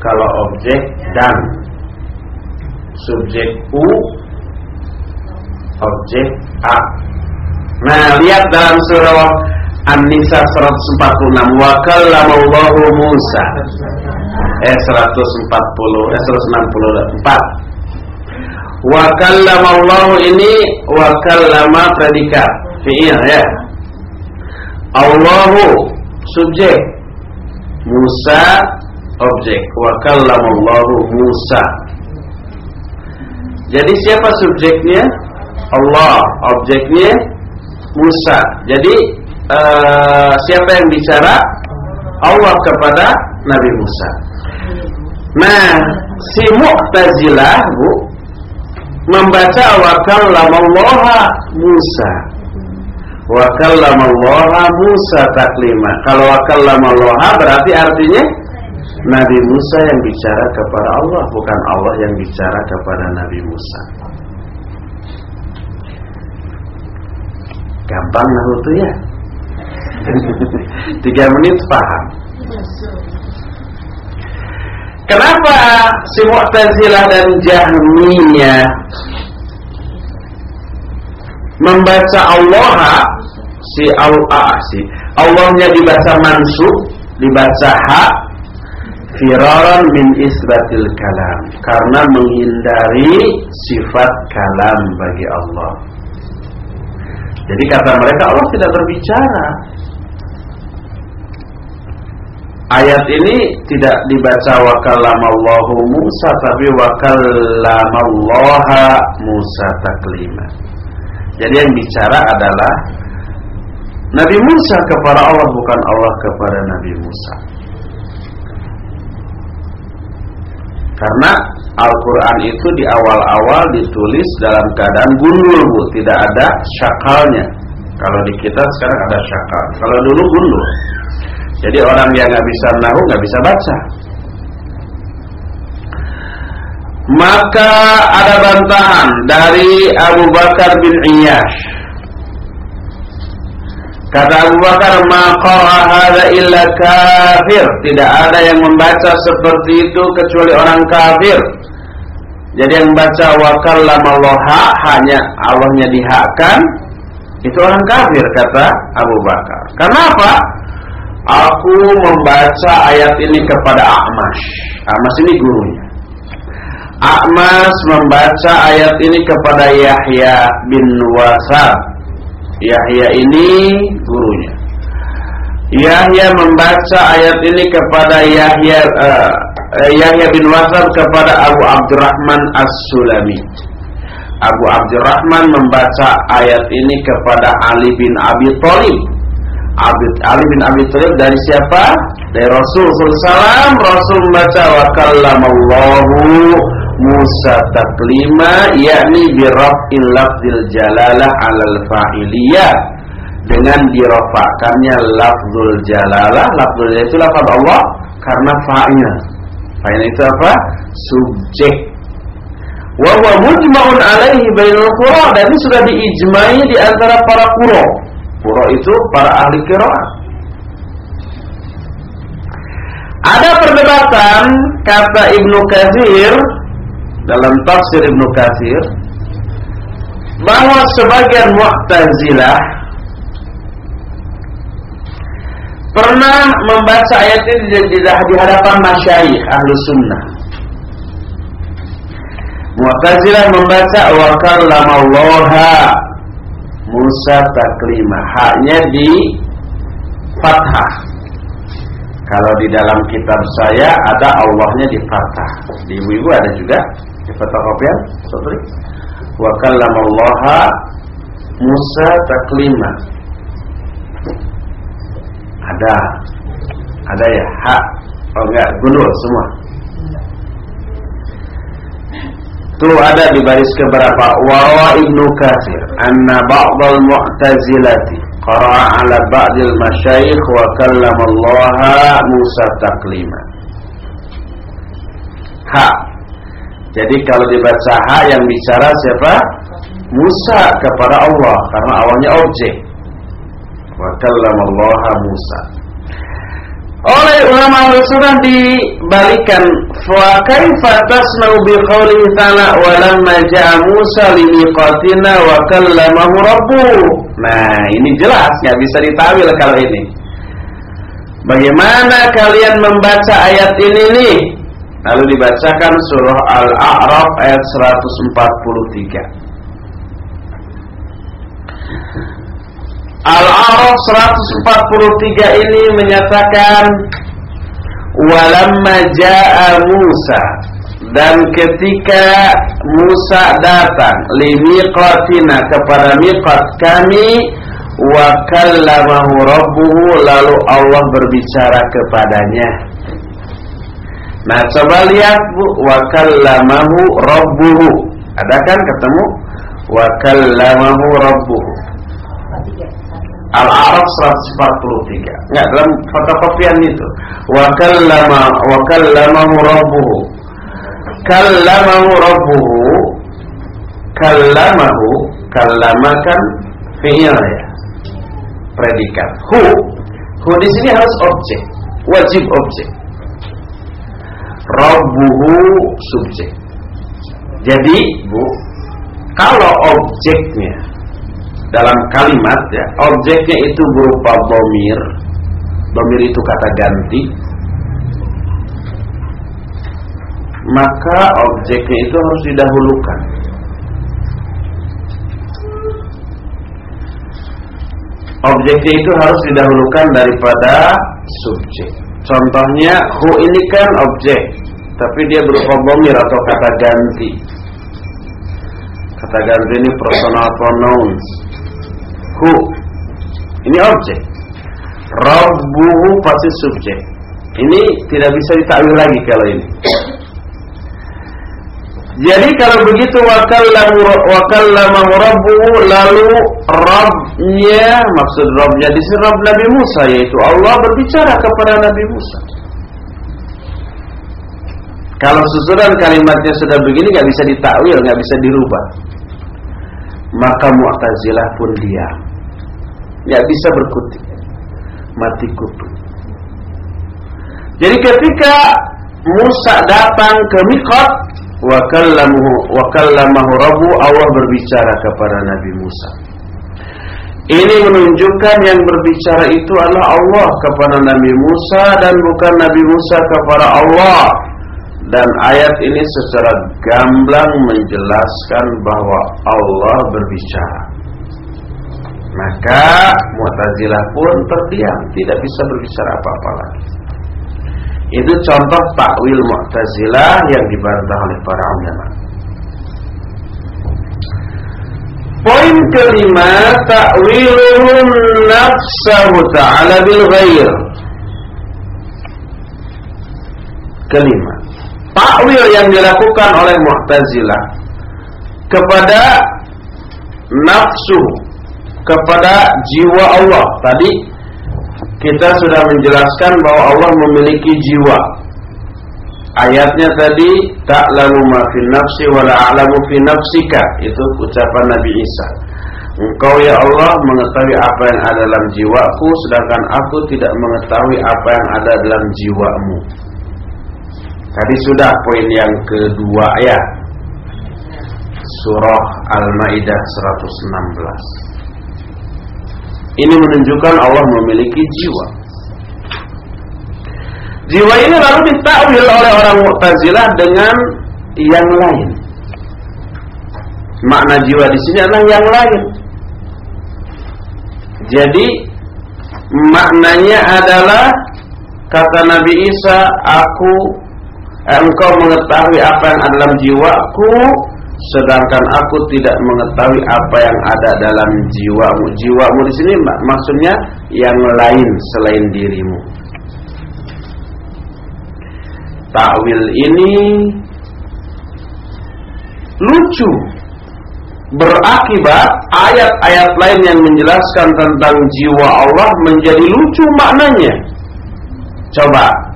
kalau objek dan. Subjek u, objek a. Nah, lihat dalam surah An-Nisa 146 wa kallamallahu Musa. Eh 140 eh 164. Wa kallamallahu ini wa kallama predikat fi'il ya. Allahu subjek Musa objek wa kallamallahu Musa. Jadi siapa subjeknya? Allah, objeknya Musa. Jadi uh, siapa yang bicara? Allah kepada Nabi Musa. Nah, si Mu'tazilah, Bu, membaca wa kallamallaha Musa. Wa kallamallaha Musa taklima. Kalau wa kallamallaha berarti artinya Nabi Musa yang bicara kepada Allah, bukan Allah yang bicara kepada Nabi Musa. Gampang nah itu ya. Tiga menit paham. Kenapa si Mu'tazilah dan Jahmiyah membaca Allah si Allah si Allahnya dibaca mansub, dibaca ha firaran min isbatil kalam karena menghindari sifat kalam bagi Allah. Jadi kata mereka Allah tidak berbicara. Ayat ini tidak dibaca wakalamallahu Musa tapi wakalamallaha Musa taklima. Jadi yang bicara adalah Nabi Musa kepada Allah bukan Allah kepada Nabi Musa. Karena Al-Quran itu di awal-awal ditulis dalam keadaan gundul bu, tidak ada syakalnya. Kalau di kita sekarang ada syakal. Kalau dulu gundul. Jadi orang yang nggak bisa nahu nggak bisa baca. Maka ada bantahan dari Abu Bakar bin Iyash. Kata Abu Bakar, "Maka ada illa kafir." Tidak ada yang membaca seperti itu kecuali orang kafir. Jadi yang baca wa kallamallaha hanya Allahnya dihakkan itu orang kafir kata Abu Bakar. Kenapa? Aku membaca ayat ini kepada Ahmas. Ahmas ini gurunya. Ahmas membaca ayat ini kepada Yahya bin Wasab. Yahya ini gurunya. Yahya membaca ayat ini kepada Yahya uh, Yahya bin Wasab kepada Abu Abdurrahman As-Sulami. Abu Abdurrahman membaca ayat ini kepada Ali bin Abi Thalib. Ali bin Abi Thalib dari siapa? Dari Rasul SAW. Rasul membaca wa kallamallahu Musa taklima yakni biraf'il lafzil jalalah 'alal fa'iliyah. Dengan dirofakannya lafzul jalalah lafzul itu lafaz Allah karena fa'il fa'il itu apa? Subjek. Wa huwa mujma'un alaihi bainal qura dan ini sudah diijmai di antara para qura qura itu para ahli qiraat ada perdebatan kata Ibnu Katsir dalam tafsir Ibnu Katsir bahwa sebagian Mu'tazilah pernah membaca ayat ini di, di hadapan masyayikh ahlu sunnah. Mu'tazilah membaca wa kallamallaha Musa taklima. Haknya di fathah. Kalau di dalam kitab saya ada Allahnya di fathah. Di ibu-ibu ada juga di fotokopian, Sobri. Wa kallamallaha Musa taklima. Ada. Ada ya hak. Oh enggak, gundul semua. Tuh ada di baris keberapa Wawa Ibnu Katsir anna ba'dal mu'tazilati qara'a ala ba'dil masyayikh wa kallama Allah Musa taklima. Ha. Jadi kalau dibaca ha yang bicara siapa? Musa kepada Allah karena awalnya objek. Wa kallama Allah Musa. Oleh ulama surah dibalikan fa kaifa tasnau bi qoulihi ta'ala wa lamma ja'a Musa limiqatina wa kallamahu rabbuh. Nah, ini jelas nggak bisa ditawil kalau ini. Bagaimana kalian membaca ayat ini nih? Lalu dibacakan surah Al-A'raf ayat 143. Al-A'raf 143 ini menyatakan walamma jaa Musa. Dan ketika Musa datang limiqatina kepada miqat kami wa kallamahu rabbuhu lalu Allah berbicara kepadanya. Nah coba lihat Bu. Wa kallamahu rabbuhu. Ada kan ketemu? Wa kallamahu rabbuhu Al-A'raf 143. Enggak dalam fotokopian itu. Wa kallama wa kallamahu rabbuhu. Kallamahu rabbuhu. Kallamahu kallamakan fi'il ya. Predikat. Hu. Hu di sini harus objek. Wajib objek. Rabbuhu subjek. Jadi, Bu, kalau objeknya dalam kalimat ya objeknya itu berupa bomir. Bomir itu kata ganti. Maka objeknya itu harus didahulukan. Objeknya itu harus didahulukan daripada subjek. Contohnya hu ini kan objek tapi dia berupa bomir atau kata ganti. Kata ganti ini personal pronouns hu ini objek. Rabbuhu pasti subjek. Ini tidak bisa ditakwil lagi kalau ini. Jadi kalau begitu wakallamu wakallamahu rabbuhu lalu Rabbnya maksud Rabbnya di sini Rabb Nabi Musa yaitu Allah berbicara kepada Nabi Musa. Kalau susunan kalimatnya sudah begini nggak bisa ditakwil, nggak bisa dirubah. Maka Mu'tazilah pun diam nggak bisa berkutik. Mati kutu jadi ketika Musa datang ke Mikot wakallamahu Rabbu Allah berbicara kepada Nabi Musa. Ini menunjukkan yang berbicara itu adalah Allah kepada Nabi Musa dan bukan Nabi Musa kepada Allah. Dan ayat ini secara gamblang menjelaskan bahwa Allah berbicara maka Mu'tazilah pun terdiam, tidak bisa berbicara apa-apa lagi. Itu contoh takwil Mu'tazilah yang dibantah oleh para ulama. Poin kelima, takwilun nafsahu ta'ala bil ghair. Kelima, takwil yang dilakukan oleh Mu'tazilah kepada nafsu kepada jiwa Allah. Tadi kita sudah menjelaskan bahwa Allah memiliki jiwa. Ayatnya tadi ta'lamu ma fi nafsi wa la a'lamu fi nafsika. Itu ucapan Nabi Isa. Engkau ya Allah mengetahui apa yang ada dalam jiwaku sedangkan aku tidak mengetahui apa yang ada dalam jiwamu. Tadi sudah poin yang kedua ya. Surah Al-Maidah 116. Ini menunjukkan Allah memiliki jiwa. Jiwa ini lalu ditakwil oleh orang Mu'tazilah dengan yang lain. Makna jiwa di sini adalah yang lain. Jadi maknanya adalah kata Nabi Isa, aku engkau mengetahui apa yang ada dalam jiwaku sedangkan aku tidak mengetahui apa yang ada dalam jiwamu. Jiwamu di sini maksudnya yang lain selain dirimu. Takwil ini lucu berakibat ayat-ayat lain yang menjelaskan tentang jiwa Allah menjadi lucu maknanya. Coba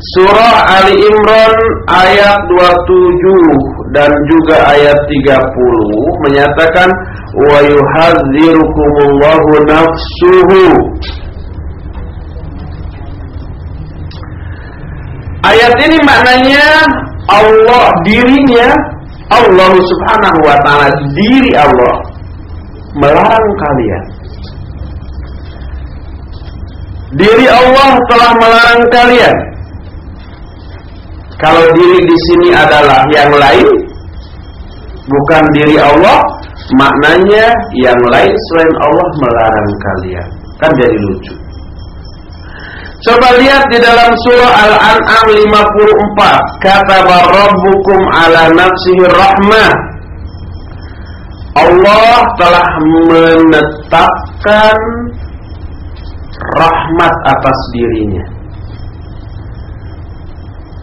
Surah Ali Imran ayat 27 dan juga ayat 30 menyatakan wa yuhadzirukumullahu nafsuhu. Ayat ini maknanya Allah dirinya Allah subhanahu wa ta'ala diri Allah melarang kalian. Diri Allah telah melarang kalian kalau diri di sini adalah yang lain bukan diri Allah maknanya yang lain selain Allah melarang kalian kan jadi lucu Coba lihat di dalam surah Al-An'am 54. Kata Rabbukum ala nafsihi rahmah. Allah telah menetapkan rahmat atas dirinya.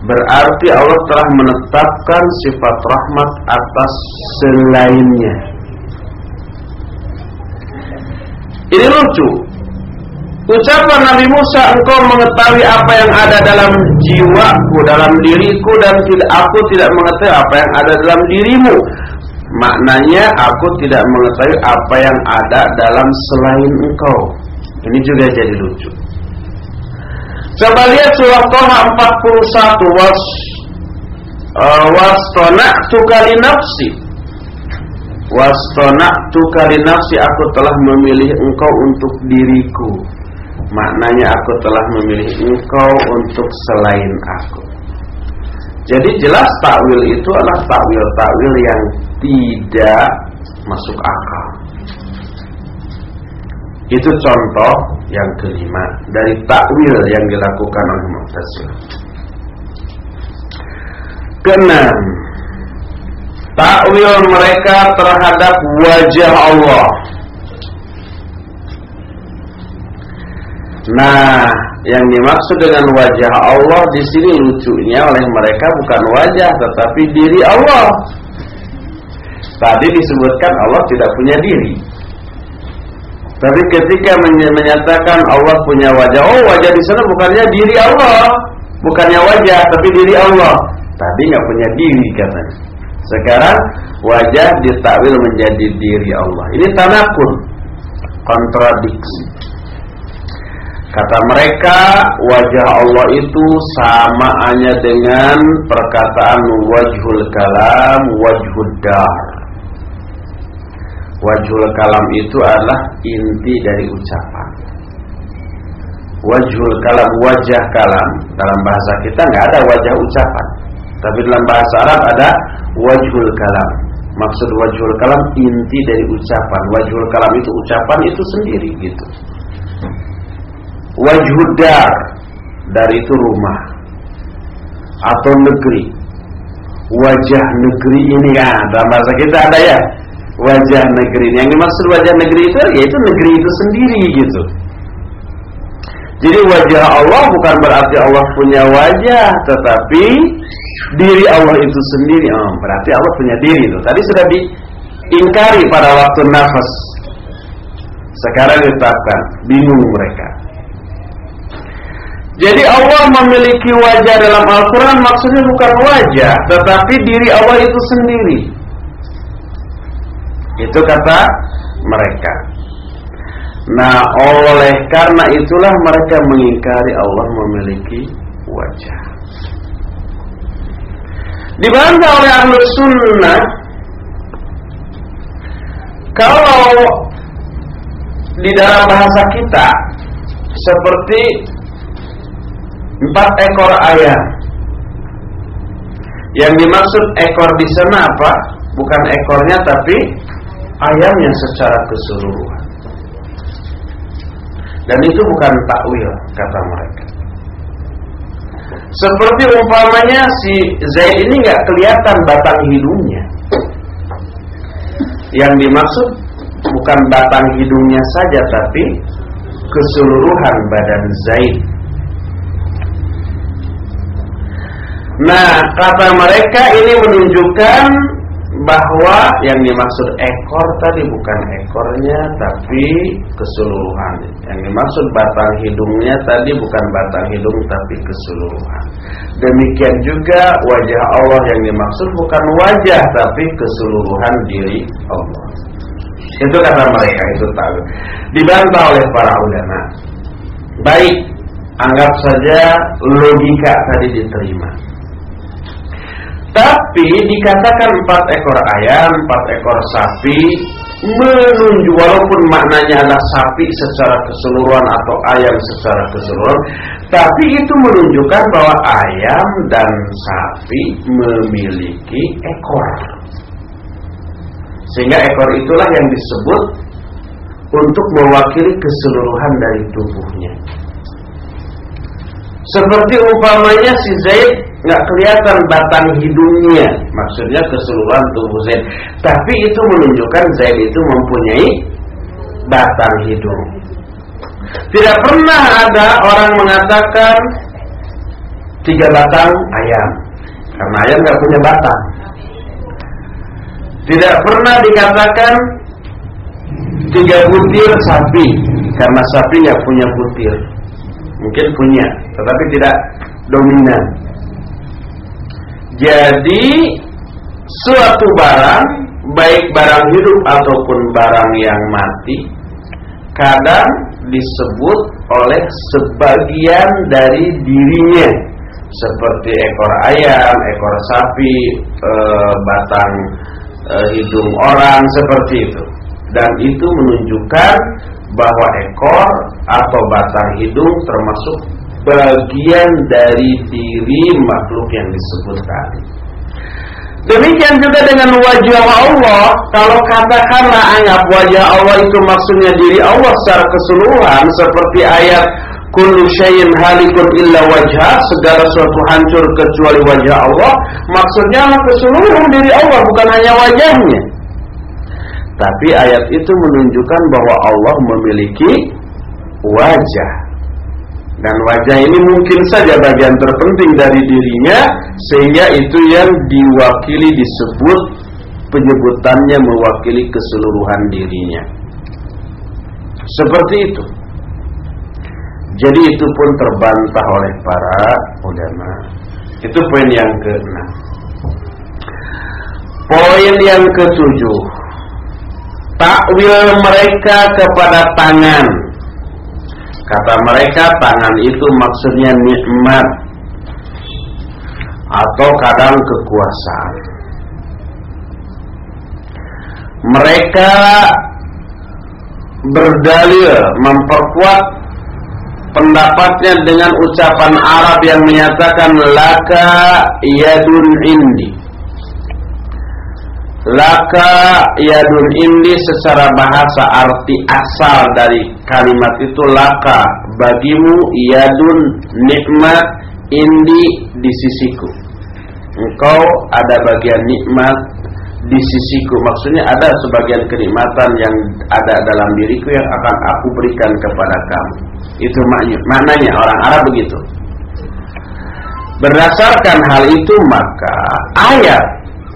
Berarti Allah telah menetapkan sifat rahmat atas selainnya. Ini lucu. Ucapan Nabi Musa, engkau mengetahui apa yang ada dalam jiwaku, dalam diriku dan tidak aku tidak mengetahui apa yang ada dalam dirimu. Maknanya aku tidak mengetahui apa yang ada dalam selain engkau. Ini juga jadi lucu. Coba lihat surah Toha 41 was uh, wastona'tu kali nafsi. Wastona'tu kali nafsi aku telah memilih engkau untuk diriku maknanya aku telah memilih engkau untuk selain aku. Jadi jelas takwil itu adalah takwil-takwil yang tidak masuk akal. Itu contoh yang kelima dari takwil yang dilakukan oleh Mu'tazilah. Keenam, takwil mereka terhadap wajah Allah Nah, yang dimaksud dengan wajah Allah di sini lucunya oleh mereka bukan wajah tetapi diri Allah. Tadi disebutkan Allah tidak punya diri. Tapi ketika menyatakan Allah punya wajah, oh wajah di sana bukannya diri Allah, bukannya wajah tapi diri Allah. Tadi nggak punya diri katanya. Sekarang wajah ditakwil menjadi diri Allah. Ini tanakun, kontradiksi. Kata mereka wajah Allah itu sama hanya dengan perkataan wajhul kalam wajhud dar. Wajhul kalam itu adalah inti dari ucapan. Wajhul kalam wajah kalam dalam bahasa kita nggak ada wajah ucapan. Tapi dalam bahasa Arab ada wajhul kalam. Maksud wajhul kalam inti dari ucapan. Wajhul kalam itu ucapan itu sendiri gitu wajhudar dari itu rumah atau negeri wajah negeri ini ya dalam bahasa kita ada ya wajah negeri yang dimaksud wajah negeri itu yaitu negeri itu sendiri gitu. Jadi wajah Allah bukan berarti Allah punya wajah tetapi diri Allah itu sendiri. Oh, berarti Allah punya diri itu. Tadi sudah diingkari pada waktu nafas. Sekarang ditetapkan bingung mereka. Jadi Allah memiliki wajah dalam Al-Quran maksudnya bukan wajah, tetapi diri Allah itu sendiri. Itu kata mereka. Nah, oleh karena itulah mereka mengingkari Allah memiliki wajah. Dibantah oleh ahlu sunnah, kalau di dalam bahasa kita seperti empat ekor ayam. Yang dimaksud ekor di sana apa? Bukan ekornya tapi ayamnya secara keseluruhan. Dan itu bukan takwil kata mereka. Seperti umpamanya si Zaid ini nggak kelihatan batang hidungnya. Yang dimaksud bukan batang hidungnya saja tapi keseluruhan badan Zaid Nah, kata mereka ini menunjukkan bahwa yang dimaksud ekor tadi bukan ekornya tapi keseluruhan. Yang dimaksud batang hidungnya tadi bukan batang hidung tapi keseluruhan. Demikian juga wajah Allah yang dimaksud bukan wajah tapi keseluruhan diri Allah. Itu kata mereka itu tahu. Dibantah oleh para ulama. Baik, Anggap saja logika tadi diterima. Tapi dikatakan empat ekor ayam, empat ekor sapi, menunjuk walaupun maknanya adalah sapi secara keseluruhan atau ayam secara keseluruhan, tapi itu menunjukkan bahwa ayam dan sapi memiliki ekor. Sehingga ekor itulah yang disebut untuk mewakili keseluruhan dari tubuhnya. Seperti umpamanya si Zaid nggak kelihatan batang hidungnya, maksudnya keseluruhan tubuh Zaid. Tapi itu menunjukkan Zaid itu mempunyai batang hidung. Tidak pernah ada orang mengatakan tiga batang ayam, karena ayam nggak punya batang. Tidak pernah dikatakan tiga butir sapi, karena sapi nggak punya butir. Mungkin punya, tetapi tidak dominan. Jadi suatu barang, baik barang hidup ataupun barang yang mati, kadang disebut oleh sebagian dari dirinya seperti ekor ayam, ekor sapi, e, batang e, hidung orang seperti itu. Dan itu menunjukkan bahwa ekor atau batang hidung termasuk bagian dari diri makhluk yang disebut tadi. Demikian juga dengan wajah Allah. Kalau katakanlah anggap wajah Allah itu maksudnya diri Allah secara keseluruhan Seperti ayat Kullu syai'in halikun illa wajah Segala sesuatu hancur kecuali wajah Allah. Maksudnya keseluruhan diri Allah bukan hanya wajahnya Tapi ayat itu menunjukkan bahwa Allah memiliki wajah. Dan wajah ini mungkin saja bagian terpenting dari dirinya Sehingga itu yang diwakili disebut Penyebutannya mewakili keseluruhan dirinya. Seperti itu. Jadi itu pun terbantah oleh para ulama. Itu poin yang ke-6 Poin yang ketujuh Takwil mereka kepada tangan. Kata mereka tangan itu maksudnya nikmat. Atau kadang kekuasaan. Mereka berdalil memperkuat pendapatnya dengan ucapan Arab yang menyatakan laka yadun indi Laka yadun indi secara bahasa arti asal dari kalimat itu laka bagimu yadun nikmat indi di sisiku. Engkau ada bagian nikmat di sisiku. Maksudnya ada sebagian kenikmatan yang ada dalam diriku yang akan aku berikan kepada kamu. Itu maknanya, maknanya orang Arab begitu. Berdasarkan hal itu maka ayat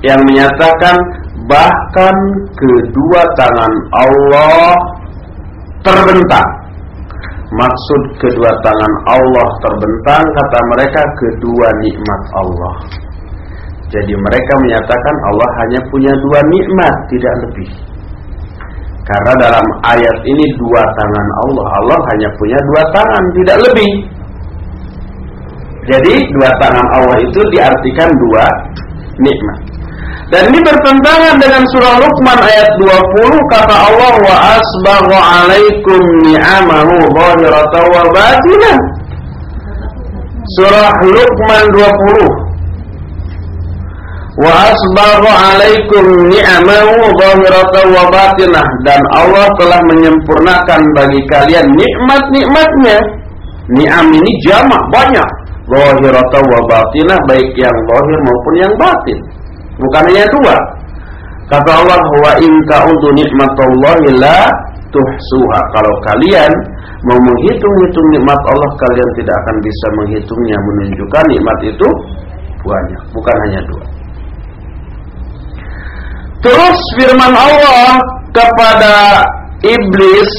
yang menyatakan bahkan kedua tangan Allah terbentang. Maksud kedua tangan Allah terbentang kata mereka kedua nikmat Allah. Jadi mereka menyatakan Allah hanya punya dua nikmat, tidak lebih. Karena dalam ayat ini dua tangan Allah, Allah hanya punya dua tangan, tidak lebih. Jadi dua tangan Allah itu diartikan dua nikmat. Dan ini bertentangan dengan surah Luqman ayat 20 kata Allah wa asbaghu alaikum ni'amahu zahiratan wa batinah. Surah Luqman 20 Wa asbaghu alaikum ni'amahu zahiratan wa batinah dan Allah telah menyempurnakan bagi kalian nikmat-nikmatnya. Ni'am ini jamak banyak. Zahiratan wa batinah baik yang zahir maupun yang batin. Bukan hanya dua. Kata Allah, "Wa in ta'udu nikmatallahi la tuhsuha." Kalau kalian mau menghitung-hitung nikmat Allah, kalian tidak akan bisa menghitungnya, menunjukkan nikmat itu banyak, bukan hanya dua. Terus firman Allah kepada iblis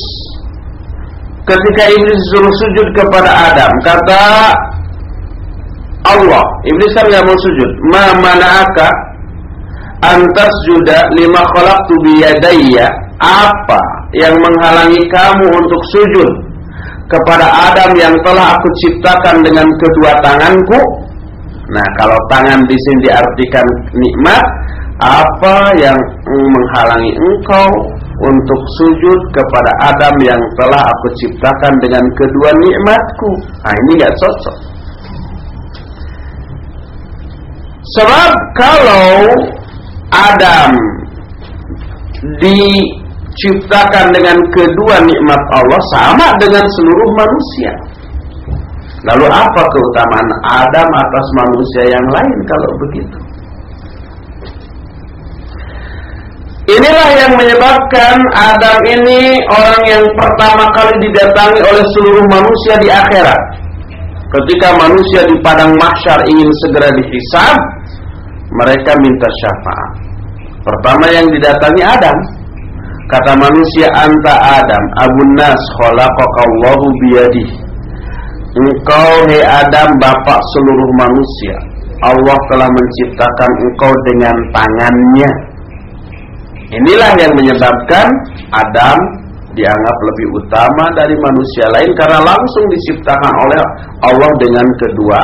ketika iblis disuruh sujud kepada Adam, kata Allah, iblis kan nggak mau sujud. Ma mana'aka antas juda lima khalaqtu biyadayya apa yang menghalangi kamu untuk sujud kepada Adam yang telah aku ciptakan dengan kedua tanganku. Nah, kalau tangan di sini diartikan nikmat, apa yang menghalangi engkau untuk sujud kepada Adam yang telah aku ciptakan dengan kedua nikmatku? Nah, ini gak cocok. Sebab kalau Adam di ciptakan dengan kedua nikmat Allah sama dengan seluruh manusia. Lalu apa keutamaan Adam atas manusia yang lain kalau begitu? Inilah yang menyebabkan Adam ini orang yang pertama kali didatangi oleh seluruh manusia di akhirat. Ketika manusia di padang mahsyar ingin segera dihisab, mereka minta syafaat. Pertama yang didatangi Adam, Kata manusia anta Adam Abu Nas khalaqakallahu biyadih. Engkau hei Adam bapak seluruh manusia. Allah telah menciptakan engkau dengan tangannya. Inilah yang menyebabkan Adam dianggap lebih utama dari manusia lain karena langsung diciptakan oleh Allah dengan kedua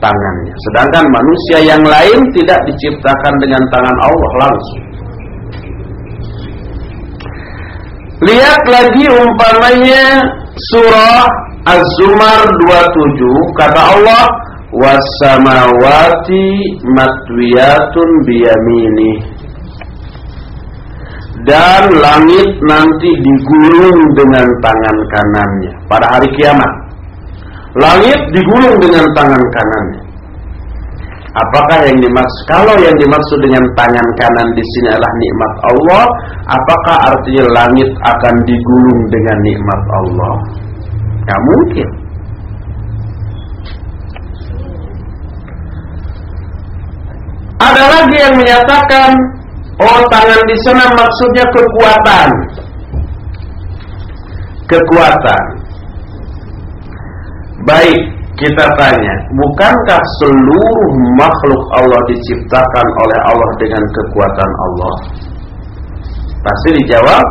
tangannya. Sedangkan manusia yang lain tidak diciptakan dengan tangan Allah langsung. Lihat lagi umpamanya surah Az-Zumar 27 kata Allah wasamawati matwiyatun biyamini dan langit nanti digulung dengan tangan kanannya pada hari kiamat langit digulung dengan tangan kanannya Apakah yang dimaksud kalau yang dimaksud dengan tangan kanan di sini adalah nikmat Allah, apakah artinya langit akan digulung dengan nikmat Allah? Ya mungkin. Ada lagi yang menyatakan oh tangan di sana maksudnya kekuatan. Kekuatan. Baik, kita tanya, bukankah seluruh makhluk Allah diciptakan oleh Allah dengan kekuatan Allah? Pasti dijawab,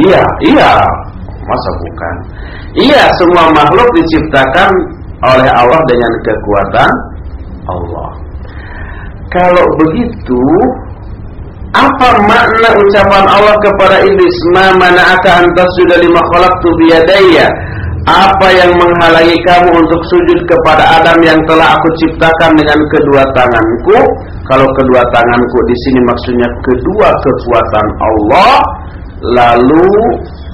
iya, iya. Masa bukan? Iya, semua makhluk diciptakan oleh Allah dengan kekuatan Allah. Kalau begitu, apa makna ucapan Allah kepada iblis, "Ma mana'aka an tasjuda lima khalaqtu biyadayya?" Apa yang menghalangi kamu untuk sujud kepada Adam yang telah aku ciptakan dengan kedua tanganku? Kalau kedua tanganku di sini maksudnya kedua kekuatan Allah. Lalu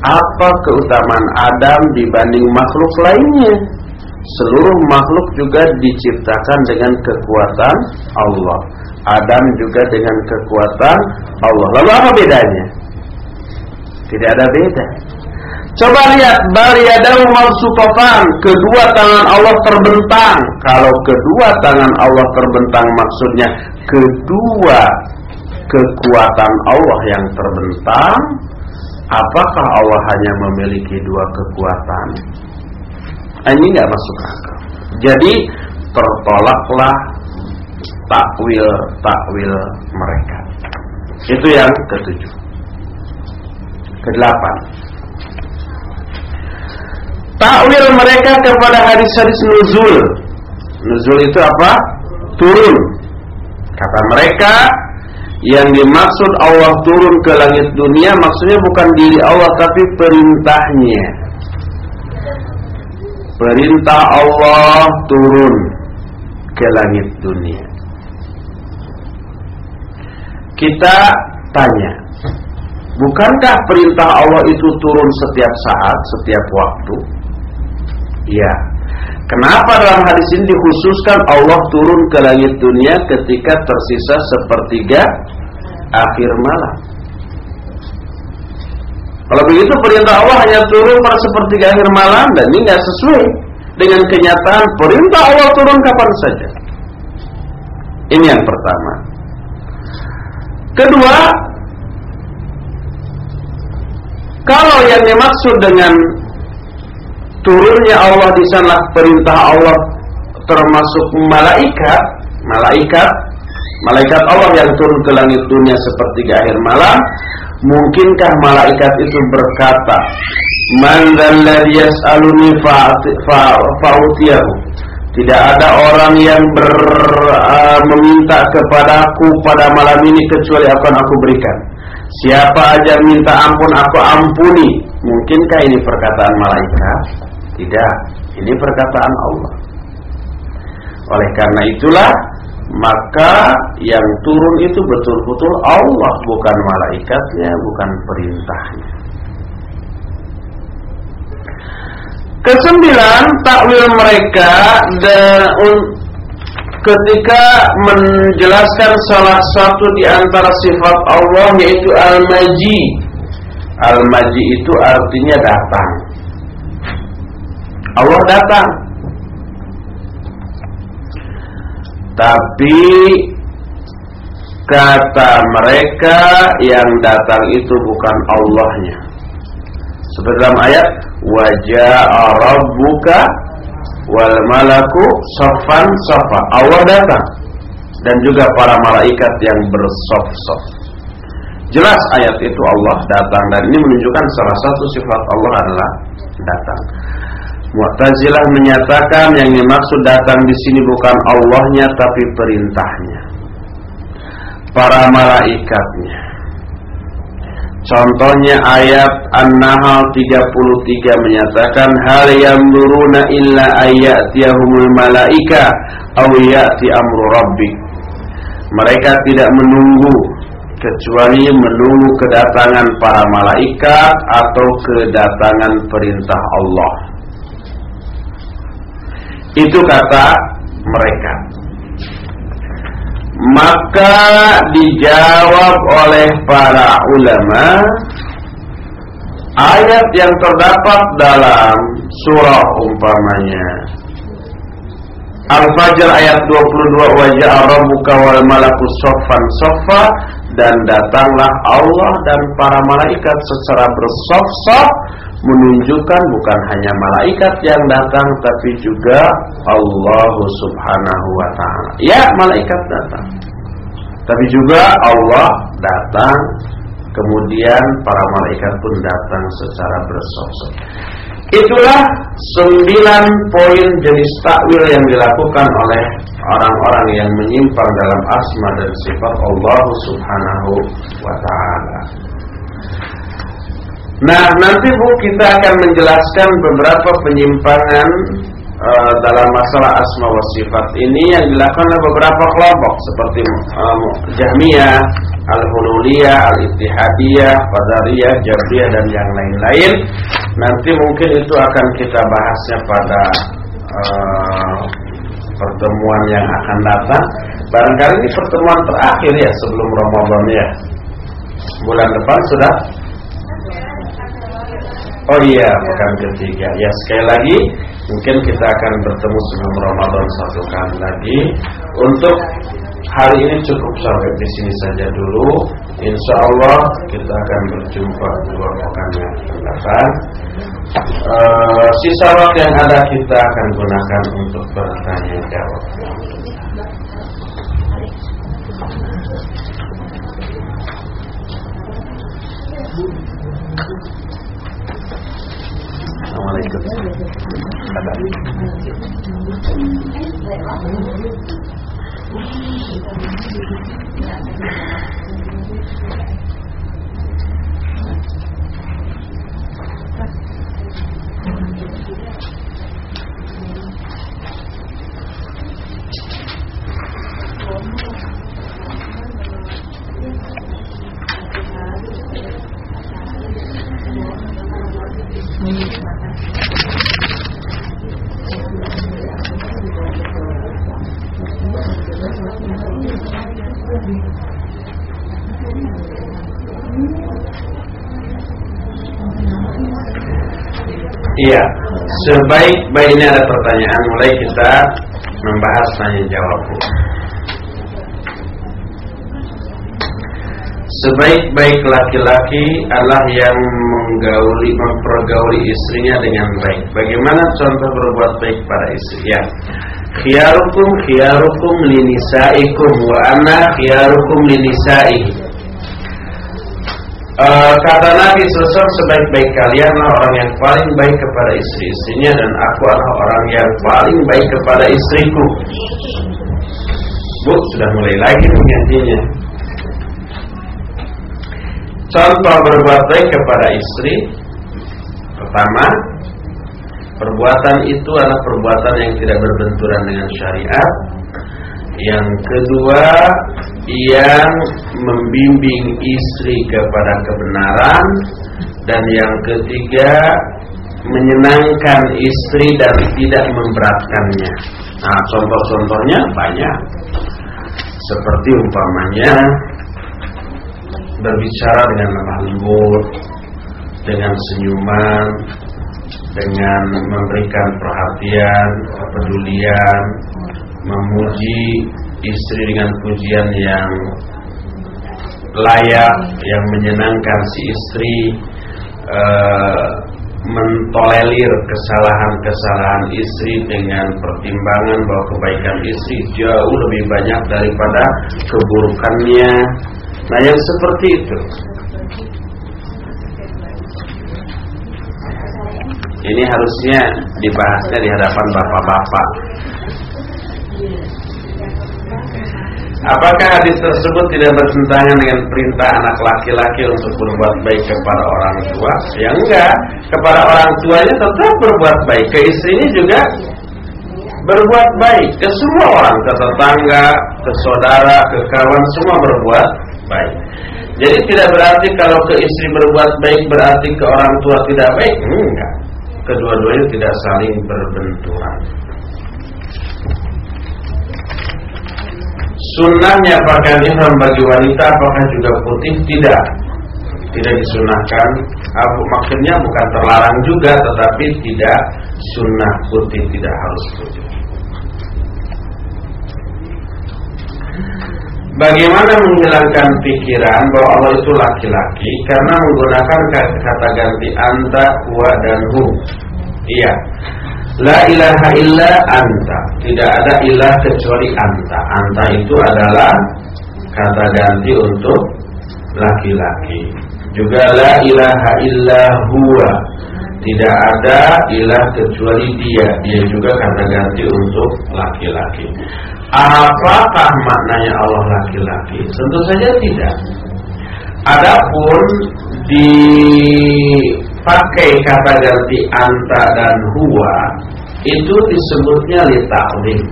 apa keutamaan Adam dibanding makhluk lainnya? Seluruh makhluk juga diciptakan dengan kekuatan Allah. Adam juga dengan kekuatan Allah. Lalu apa bedanya? Tidak ada beda. Coba lihat bariyadahu mabsutatan, kedua tangan Allah terbentang. Kalau kedua tangan Allah terbentang maksudnya kedua kekuatan Allah yang terbentang, apakah Allah hanya memiliki dua kekuatan? Ini nggak masuk akal. Jadi tertolaklah takwil takwil mereka. Itu yang ketujuh. Kedelapan. Takwil mereka kepada hadis-hadis nuzul. Nuzul itu apa? Turun. Kata mereka yang dimaksud Allah turun ke langit dunia maksudnya bukan diri Allah tapi perintahnya. Perintah Allah turun ke langit dunia. Kita tanya, bukankah perintah Allah itu turun setiap saat, setiap waktu? Ya. Kenapa dalam hadis ini dikhususkan Allah turun ke langit dunia ketika tersisa sepertiga akhir malam? Kalau begitu perintah Allah hanya turun pada sepertiga akhir malam dan ini nggak sesuai dengan kenyataan perintah Allah turun kapan saja. Ini yang pertama. Kedua, kalau yang dimaksud dengan turunnya Allah di sana perintah Allah termasuk malaikat, malaikat, malaikat Allah yang turun ke langit dunia seperti akhir malam, mungkinkah malaikat itu berkata, Man yas'aluni fa'utiyahu. Tidak ada orang yang ber, uh, meminta kepadaku pada malam ini kecuali akan aku berikan. Siapa aja minta ampun aku ampuni. Mungkinkah ini perkataan malaikat? Tidak, ini perkataan Allah. Oleh karena itulah maka yang turun itu betul-betul Allah bukan malaikatnya, bukan perintahnya. Kesembilan takwil mereka dan ketika menjelaskan salah satu di antara sifat Allah yaitu al-maji. Al-maji itu artinya datang. Allah datang. Tapi kata mereka yang datang itu bukan Allahnya. Seperti dalam ayat wajah rabbuka wal malaku sofan sofa. Allah datang dan juga para malaikat yang bersof-sof. Jelas ayat itu Allah datang dan ini menunjukkan salah satu sifat Allah adalah datang. Mu'tazilah menyatakan yang dimaksud datang di sini bukan Allahnya tapi perintahnya. Para malaikatnya. Contohnya ayat An-Nahl 33 menyatakan hal yang yanzuruna illa ayyatiyahumul malaika aw ya'ti amru rabbik. Mereka tidak menunggu kecuali menunggu kedatangan para malaikat atau kedatangan perintah Allah. Itu kata mereka. Maka dijawab oleh para ulama ayat yang terdapat dalam surah umpamanya Al-Fajr ayat 22 wajah rabbuka wal malaku soffan soffa dan datanglah Allah dan para malaikat secara bersof-sof menunjukkan bukan hanya malaikat yang datang tapi juga Allah Subhanahu wa taala. Ya, malaikat datang. Tapi juga Allah datang, kemudian para malaikat pun datang secara bersosok. Itulah sembilan poin jenis takwil yang dilakukan oleh orang-orang yang menyimpang dalam asma dan sifat Allah Subhanahu wa taala. Nah, nanti Bu kita akan menjelaskan beberapa penyimpangan uh, dalam masalah asma wa sifat ini yang dilakukan oleh beberapa kelompok seperti uh, Jahmiyah, Al-Hululiyah, Al-Ittihadiyah, Qadariyah, Jabriyah dan yang lain-lain. Nanti mungkin itu akan kita bahasnya pada uh, pertemuan yang akan datang. Barangkali ini pertemuan terakhir ya sebelum Ramadan ya. Bulan depan sudah Oh iya, pekan ketiga. Ya sekali lagi, mungkin kita akan bertemu sebelum Ramadan satu kali lagi. Untuk hari ini cukup sampai di sini saja dulu. Insya Allah kita akan berjumpa dua pekan yang akan datang. Uh, sisa waktu yang ada kita akan gunakan untuk bertanya jawab. Thank you. 拜拜。Iya, sebaik-baiknya ada pertanyaan mulai kita membahas tanya jawab. Sebaik-baik laki-laki adalah yang menggauli, mempergauli istrinya dengan baik. Bagaimana contoh berbuat baik pada istri? Ya, khiyarukum khiyarukum linisaikum wa ana khiyarukum linisaihi Uh, kata Nabi Sosok sebaik-baik kalian orang yang paling baik kepada istri-istrinya dan aku adalah orang yang paling baik kepada istriku. Bu, sudah mulai lagi menggantinya. Contoh berbuat baik kepada istri. Pertama Perbuatan itu adalah perbuatan yang tidak berbenturan dengan syariat. Yang kedua Yang membimbing istri kepada kebenaran. Dan yang ketiga Menyenangkan istri dan tidak memberatkannya. Nah contoh-contohnya banyak. Seperti umpamanya berbicara dengan lemah lembut, dengan senyuman, dengan memberikan perhatian, kepedulian, memuji istri dengan pujian yang layak, yang menyenangkan si istri, e, mentolerir kesalahan-kesalahan istri dengan pertimbangan bahwa kebaikan istri jauh lebih banyak daripada keburukannya Nah yang seperti itu. Ini harusnya dibahasnya di hadapan bapak-bapak. Apakah hadis tersebut tidak bertentangan dengan perintah anak laki-laki untuk berbuat baik kepada orang tua? Ya enggak, kepada orang tuanya tetap berbuat baik, ke istrinya juga berbuat baik, ke semua orang, ke tetangga, ke saudara, ke kawan, semua berbuat baik. Jadi tidak berarti kalau ke istri berbuat baik berarti ke orang tua tidak baik. Enggak. Kedua-duanya tidak saling berbenturan. Sunnahnya pakaian ihram bagi wanita apakah juga putih? Tidak. Tidak disunahkan. Maksudnya bukan terlarang juga, tetapi tidak sunnah putih, tidak harus putih. Bagaimana menghilangkan pikiran bahwa Allah itu laki-laki karena menggunakan kata ganti anta, wa dan hu. Iya. La ilaha illa anta. Tidak ada ilah kecuali anta. Anta itu adalah kata ganti untuk laki-laki. Juga la ilaha illa huwa. Tidak ada ilah kecuali dia. Dia juga kata ganti untuk laki-laki. Apakah maknanya Allah laki-laki? Tentu saja tidak. Adapun dipakai kata ganti anta dan huwa itu disebutnya li ta'lim.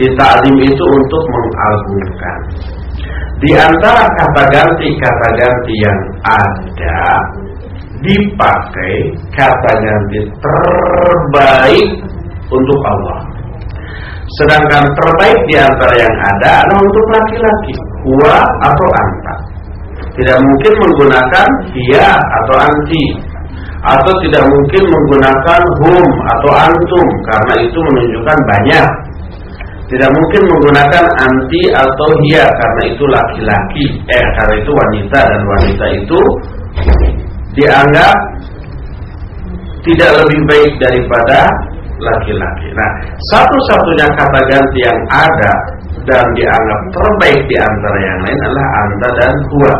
itu untuk mengagungkan. Di antara kata ganti kata ganti yang ada dipakai kata ganti terbaik untuk Allah. Sedangkan terbaik di antara yang ada adalah untuk laki-laki, huwa atau anta. Tidak mungkin menggunakan dia atau anti atau tidak mungkin menggunakan hum atau antum karena itu menunjukkan banyak. Tidak mungkin menggunakan anti atau dia karena itu laki-laki, eh karena itu wanita dan wanita itu dianggap tidak lebih baik daripada laki-laki. Nah, satu-satunya kata ganti yang ada dan dianggap terbaik di antara yang lain adalah anda dan huwa.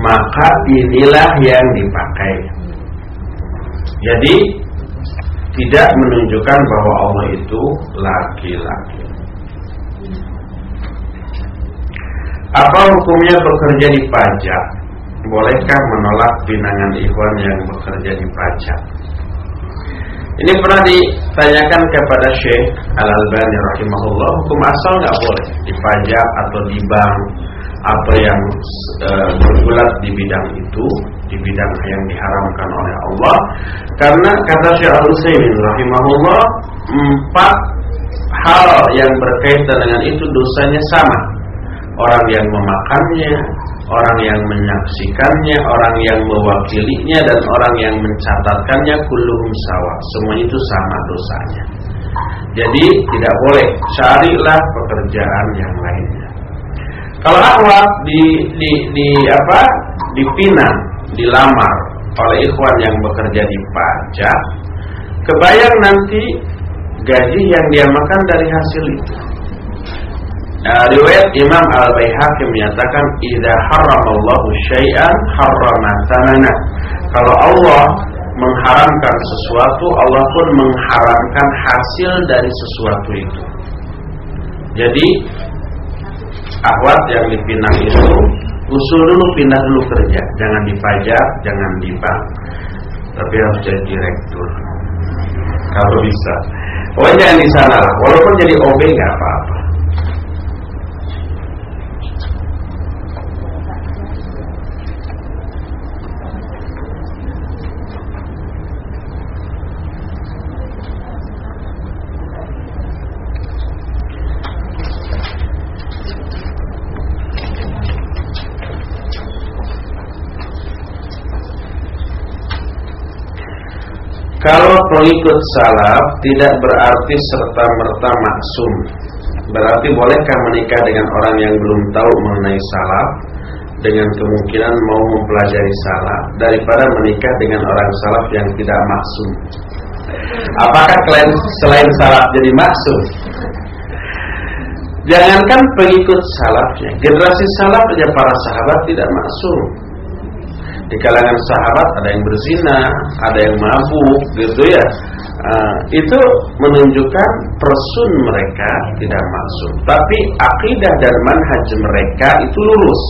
Maka inilah yang dipakai. Jadi tidak menunjukkan bahwa Allah itu laki-laki. Apa hukumnya bekerja di pajak? Bolehkah menolak pinangan ikhwan yang bekerja di pajak? Ini pernah ditanyakan kepada Syekh Al-Albani rahimahullah, hukum asal nggak boleh di pajak atau di bank atau yang e, bergulat di bidang itu, di bidang yang diharamkan oleh Allah. Karena kata Syekh Al-Utsaimin rahimahullah, empat hal yang berkaitan dengan itu dosanya sama. Orang yang memakannya, orang yang menyaksikannya, orang yang mewakilinya dan orang yang mencatatkannya kulluhum sawa. Semua itu sama dosanya. Jadi tidak boleh carilah pekerjaan yang lainnya. Kalau akhwat di, di, di apa? dipinang, dilamar oleh ikhwan yang bekerja di pajak, kebayang nanti gaji yang dia makan dari hasil itu. Uh, riwayat Imam Al Baihaqi menyatakan idza haramallahu syai'an harrama thamana. Kalau Allah mengharamkan sesuatu, Allah pun mengharamkan hasil dari sesuatu itu. Jadi ahwat yang dipinang itu usul dulu pindah dulu kerja, jangan dipajak, jangan di bank, tapi harus jadi direktur. Kalau bisa, pokoknya jangan di sana lah. Walaupun jadi OB nggak apa-apa. Kalau pengikut salaf tidak berarti serta-merta maksum. Berarti bolehkah menikah dengan orang yang belum tahu mengenai salaf dengan kemungkinan mau mempelajari salaf daripada menikah dengan orang salaf yang tidak maksum? Apakah selain, selain salaf jadi maksum? Jangankan pengikut salafnya, generasi salaf saja para sahabat tidak maksum di kalangan sahabat ada yang berzina, ada yang mabuk, gitu ya. Uh, itu menunjukkan persun mereka tidak masuk. Tapi akidah dan manhaj mereka itu lurus,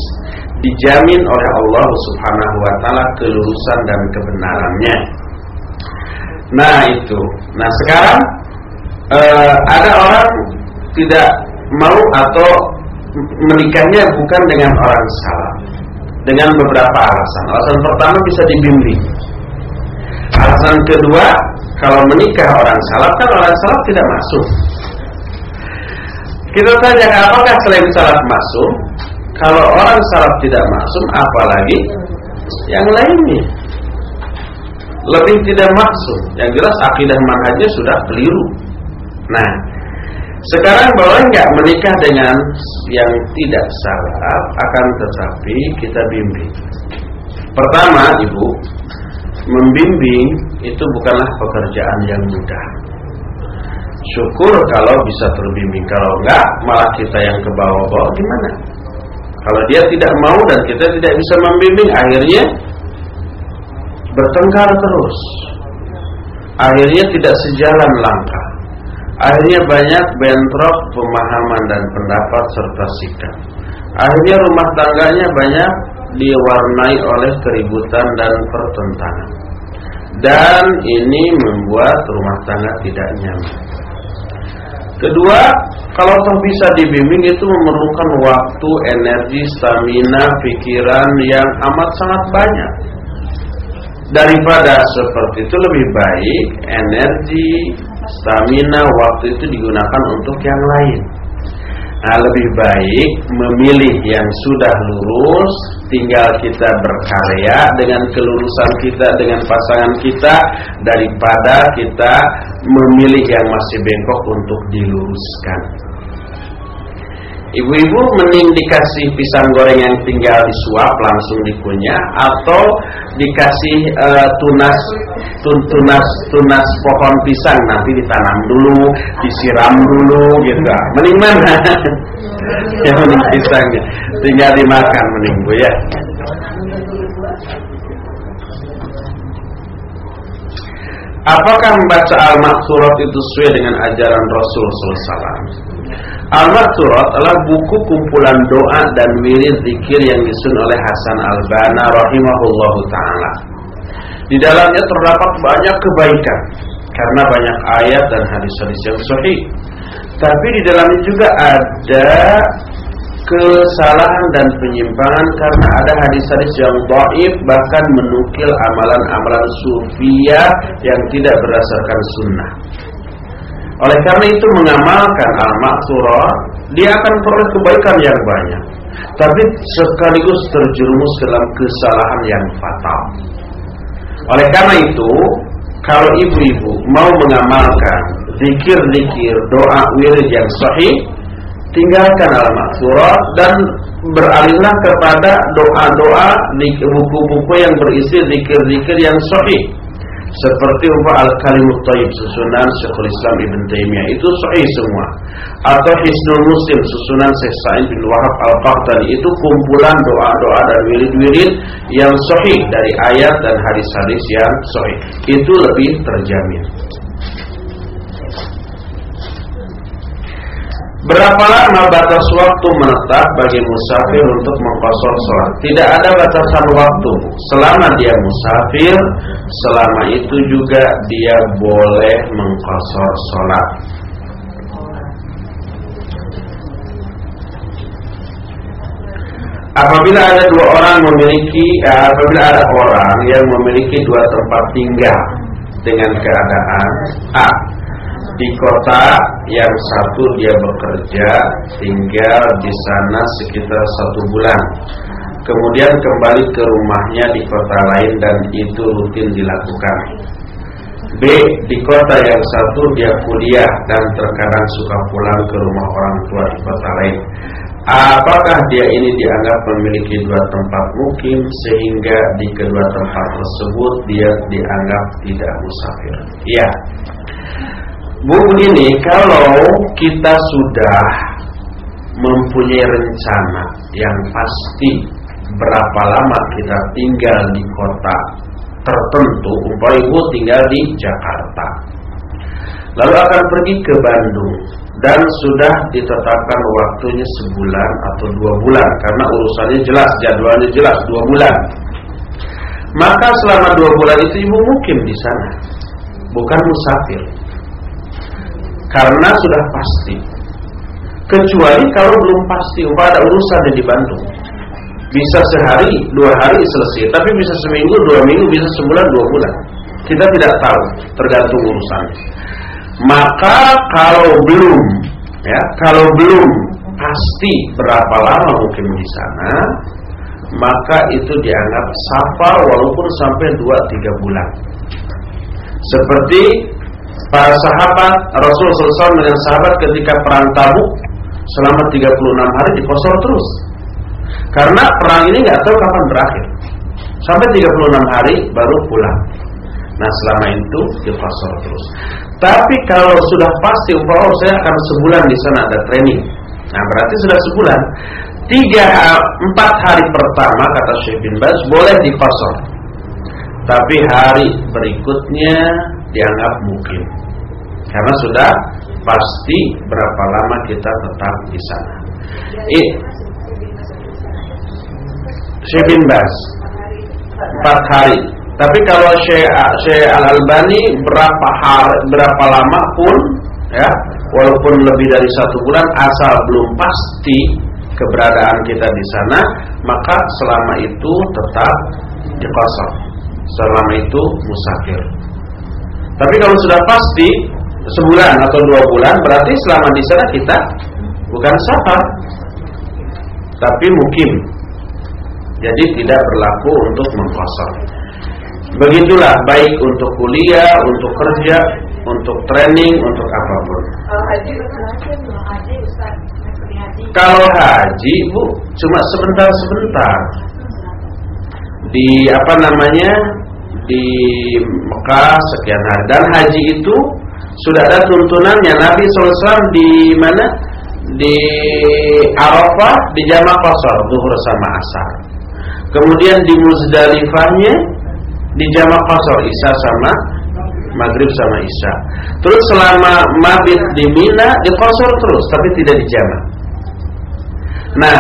dijamin oleh Allah Subhanahu Wa Taala kelurusan dan kebenarannya. Nah itu. Nah sekarang uh, ada orang tidak mau atau menikahnya bukan dengan orang salah dengan beberapa alasan. Alasan pertama bisa dibimbing. Alasan kedua, kalau menikah orang salaf kan orang salaf tidak masuk. Kita tanya apakah selain salaf masuk? Kalau orang salaf tidak masuk, apalagi yang lainnya lebih tidak masuk. Yang jelas akidah manhajnya sudah keliru. Nah, sekarang boleh nggak menikah dengan yang tidak salah akan tetapi kita bimbing. Pertama, Ibu, membimbing itu bukanlah pekerjaan yang mudah. Syukur kalau bisa terbimbing, kalau enggak malah kita yang ke bawah-bawah gimana? Kalau dia tidak mau dan kita tidak bisa membimbing, akhirnya bertengkar terus. Akhirnya tidak sejalan langkah. Akhirnya banyak bentrok pemahaman dan pendapat serta sikap. Akhirnya rumah tangganya banyak diwarnai oleh keributan dan pertentangan. Dan ini membuat rumah tangga tidak nyaman. Kedua, kalau toh bisa dibimbing itu memerlukan waktu, energi, stamina, pikiran yang amat sangat banyak. Daripada seperti itu lebih baik energi, stamina waktu itu digunakan untuk yang lain. Nah, lebih baik memilih yang sudah lurus, tinggal kita berkarya dengan kelurusan kita dengan pasangan kita daripada kita memilih yang masih bengkok untuk diluruskan. Ibu-ibu mending dikasih pisang goreng yang tinggal disuap langsung dikunyah atau dikasih uh, tunas tun, tunas tunas pohon pisang nanti ditanam dulu, disiram dulu gitu. Mending mana? ya mending pisangnya tinggal dimakan mending Bu ya. Apakah membaca al-maksurat itu sesuai dengan ajaran Rasul SAW? Al-Makturat adalah buku kumpulan doa dan wirid zikir yang disusun oleh Hasan Al-Banna rahimahullahu taala. Di dalamnya terdapat banyak kebaikan karena banyak ayat dan hadis-hadis yang sahih. Tapi di dalamnya juga ada kesalahan dan penyimpangan karena ada hadis-hadis yang dhaif bahkan menukil amalan-amalan sufiyah yang tidak berdasarkan sunnah. Oleh karena itu mengamalkan al-maksurah dia akan peroleh kebaikan yang banyak. Tapi sekaligus terjerumus dalam kesalahan yang fatal. Oleh karena itu, kalau ibu-ibu mau mengamalkan zikir-zikir doa wirid yang sahih, tinggalkan al-maksurah dan beralihlah kepada doa-doa buku-buku yang berisi zikir-zikir yang sahih Seperti umpah Al-Kalimut Tayyib susunan Syekhul Islam Ibn Taimiyah itu sahih semua. Atau Hisnul Muslim susunan Syekh Sa'id bin Wahab Al-Qahtani itu kumpulan doa-doa dan wirid-wirid yang sahih dari ayat dan hadis-hadis yang sahih. Itu lebih terjamin. Berapa lama batas waktu menetap bagi musafir untuk mengkosor sholat? Tidak ada batasan waktu. Selama dia musafir, selama itu juga dia boleh mengkosor sholat. Apabila ada dua orang memiliki, apabila ada orang yang memiliki dua tempat tinggal dengan keadaan A di kota yang satu dia bekerja tinggal di sana sekitar satu bulan. Kemudian kembali ke rumahnya di kota lain dan itu rutin dilakukan. B di kota yang satu dia kuliah dan terkadang suka pulang ke rumah orang tua di kota lain. Apakah dia ini dianggap memiliki dua tempat mukim sehingga di kedua tempat tersebut dia dianggap tidak musafir? Ya, Bu begini, kalau kita sudah mempunyai rencana yang pasti berapa lama kita tinggal di kota tertentu, umpamanya ibu tinggal di Jakarta, lalu akan pergi ke Bandung dan sudah ditetapkan waktunya sebulan atau dua bulan karena urusannya jelas, jadwalnya jelas dua bulan. Maka selama dua bulan itu ibu mungkin di sana, bukan musafir karena sudah pasti. Kecuali kalau belum pasti, ada urusan yang di Bandung. Bisa sehari, dua hari selesai, tapi bisa seminggu, dua minggu, bisa sebulan, dua bulan. Kita tidak tahu, tergantung urusan. Maka kalau belum, ya, kalau belum pasti berapa lama mungkin di sana, maka itu dianggap safar walaupun sampai dua tiga bulan. Seperti para sahabat Rasul SAW dengan sahabat ketika perang Tabuk selama 36 hari dikosor terus. Karena perang ini nggak tahu kapan berakhir. Sampai 36 hari baru pulang. Nah selama itu dikosor terus. Tapi kalau sudah pasti oh saya akan sebulan di sana ada training. Nah berarti sudah sebulan. Tiga empat hari pertama kata Syekh bin Baz boleh dikosor. Tapi hari berikutnya dianggap mungkin karena sudah pasti berapa lama kita tetap di sana. I, Syekh bin Bas empat hari. Tapi kalau Syekh Al Albani berapa hari, berapa lama pun, ya, walaupun lebih dari satu bulan, asal belum pasti keberadaan kita di sana, maka selama itu tetap dikosong. Selama itu musafir. Tapi kalau sudah pasti sebulan atau dua bulan, berarti selama di sana kita bukan safar, tapi mukim. Jadi tidak berlaku untuk mengkosong. Begitulah baik untuk kuliah, untuk kerja, untuk training, untuk apa pun. Kalau haji, Bu, cuma sebentar-sebentar. Di apa namanya? Di Mekah sekian hari. Dan haji itu sudah ada tuntunannya. Nabi SAW di mana? Di Arafah di jamak kosor zuhur sama asar. Kemudian di Muzdalifahnya di jamak kosor isya sama maghrib sama isya. Terus selama mabit di Mina di kosor terus tapi tidak di jamak nah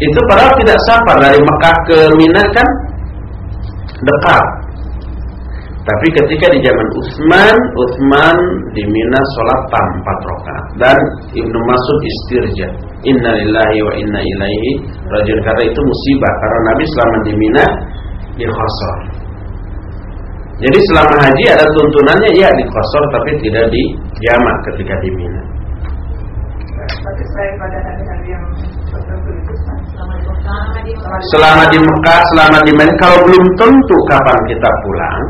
itu padahal tidak safar. Dari Mekah ke Mina kan dekat tapi ketika di zaman Utsman, Utsman di Mina sholat tanpa rakaat dan Ibnu Mas'ud istirja. Inna lillahi wa inna ilaihi rajiun karena itu musibah karena Nabi selama di Mina di khosor. Jadi selama haji ada tuntunannya ya di khosor tapi tidak di jamak ketika di Mina. Selama di Mekah, selama di Mina, kalau belum tentu kapan kita pulang,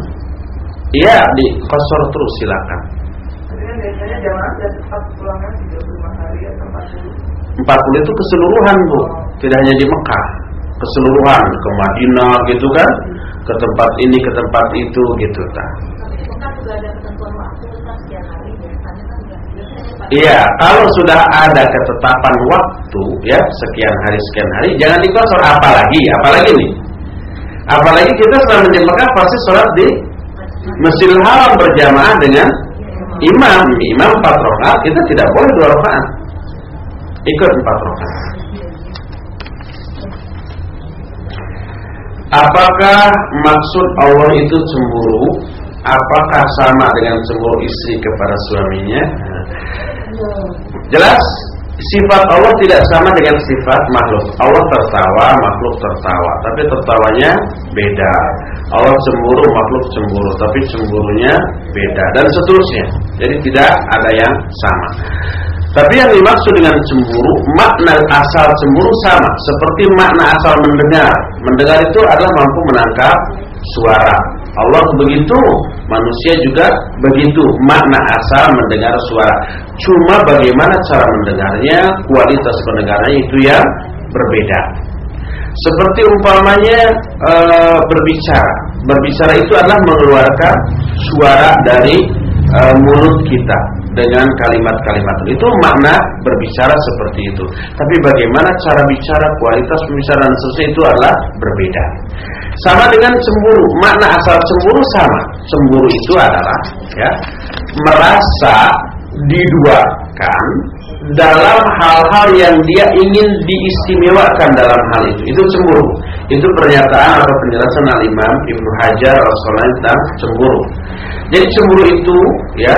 Iya, nah, di kosor terus silakan. Tapi biasanya jamaah hari 40. itu keseluruhan, Bu. Tidak hanya di Mekah. Keseluruhan ke Madinah gitu kan. Ke tempat ini, ke tempat itu gitu kan. Iya, kalau sudah ada ketetapan waktu ya sekian hari sekian hari, jangan dikosor apalagi, apalagi nih. Apalagi kita setelah di pasti sholat di Masjidil Haram berjamaah dengan imam. Imam empat rakaat kita tidak boleh dua rakaat. Ikut empat rakaat. Apakah maksud Allah itu cemburu? Apakah sama dengan cemburu istri kepada suaminya? Jelas sifat Allah tidak sama dengan sifat makhluk. Allah tertawa, makhluk tertawa, tapi tertawanya beda. Allah cemburu, makhluk cemburu, tapi cemburunya beda dan seterusnya. Jadi tidak ada yang sama. Tapi yang dimaksud dengan cemburu, makna asal cemburu sama seperti makna asal mendengar. Mendengar itu adalah mampu menangkap suara. Allah begitu, manusia juga begitu. Makna asal mendengar suara. Cuma bagaimana cara mendengarnya, kualitas pendengarannya itu yang berbeda. Seperti umpamanya e, berbicara. Berbicara itu adalah mengeluarkan suara dari e, mulut kita dengan kalimat-kalimat itu makna berbicara seperti itu. Tapi bagaimana cara bicara, kualitas pembicaraan sesuatu itu adalah berbeda. Sama dengan cemburu, makna asal cemburu sama. Cemburu itu adalah ya merasa diduakan dalam hal-hal yang dia ingin diistimewakan dalam hal itu. Itu cemburu. Itu pernyataan atau penjelasan Al-Imam Ibnu Hajar Rasulullah tentang cemburu. Jadi cemburu itu ya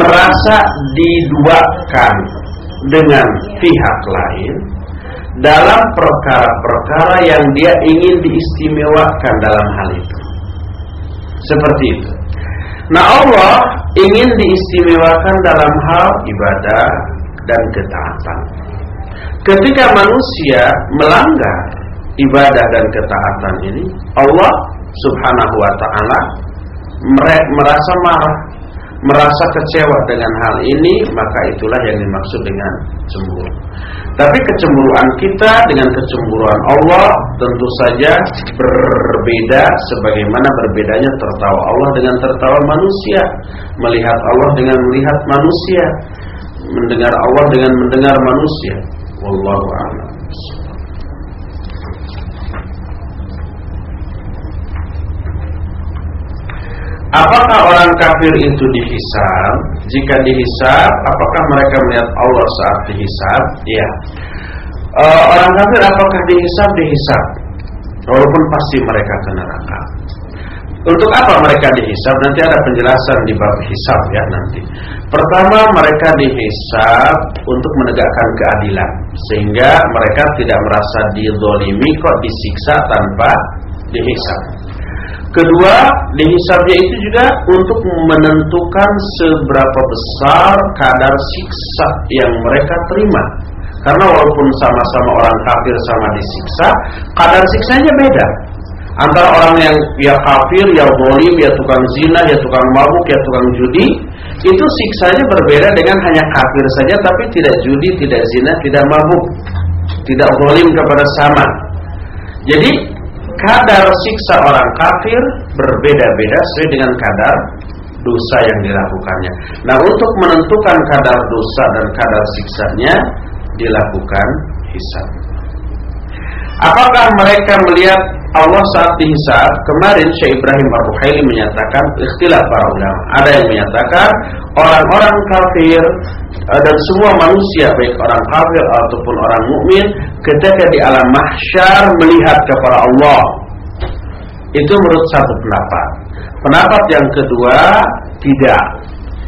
merasa diduakan dengan pihak lain dalam perkara-perkara yang dia ingin diistimewakan dalam hal itu. Seperti itu. Nah Allah ingin diistimewakan dalam hal ibadah dan ketaatan. Ketika manusia melanggar ibadah dan ketaatan ini, Allah Subhanahu wa taala merasa marah merasa kecewa dengan hal ini, maka itulah yang dimaksud dengan cemburu. Tapi kecemburuan kita dengan kecemburuan Allah tentu saja berbeda sebagaimana berbedanya tertawa Allah dengan tertawa manusia, melihat Allah dengan melihat manusia, mendengar Allah dengan mendengar manusia. Wallahu a'lam. Apakah orang kafir itu dihisab? Jika dihisab, apakah mereka melihat Allah saat dihisab? Ya. E, orang kafir apakah dihisab? Dihisab. Walaupun pasti mereka ke neraka. Untuk apa mereka dihisab? Nanti ada penjelasan di bab hisab ya nanti. Pertama mereka dihisab untuk menegakkan keadilan sehingga mereka tidak merasa didolimi kok disiksa tanpa dihisab. Kedua, dihisabnya itu juga untuk menentukan seberapa besar kadar siksa yang mereka terima. Karena walaupun sama-sama orang kafir sama disiksa, kadar siksanya beda. Antara orang yang ya kafir, ya bolim, ya tukang zina, ya tukang mabuk, ya tukang judi, itu siksanya berbeda dengan hanya kafir saja, tapi tidak judi, tidak zina, tidak mabuk, tidak bolim kepada sama. Jadi kadar siksa orang kafir berbeda-beda sesuai dengan kadar dosa yang dilakukannya. Nah, untuk menentukan kadar dosa dan kadar siksanya dilakukan hisab. Apakah mereka melihat Allah saat dihisab? Kemarin Syekh Ibrahim Ar-Ruhaili menyatakan ikhtilaf para ulama. Ada yang menyatakan orang-orang kafir eh, dan semua manusia baik orang kafir ataupun orang mukmin ketika di alam mahsyar melihat kepada Allah. Itu menurut satu pendapat. Pendapat yang kedua tidak.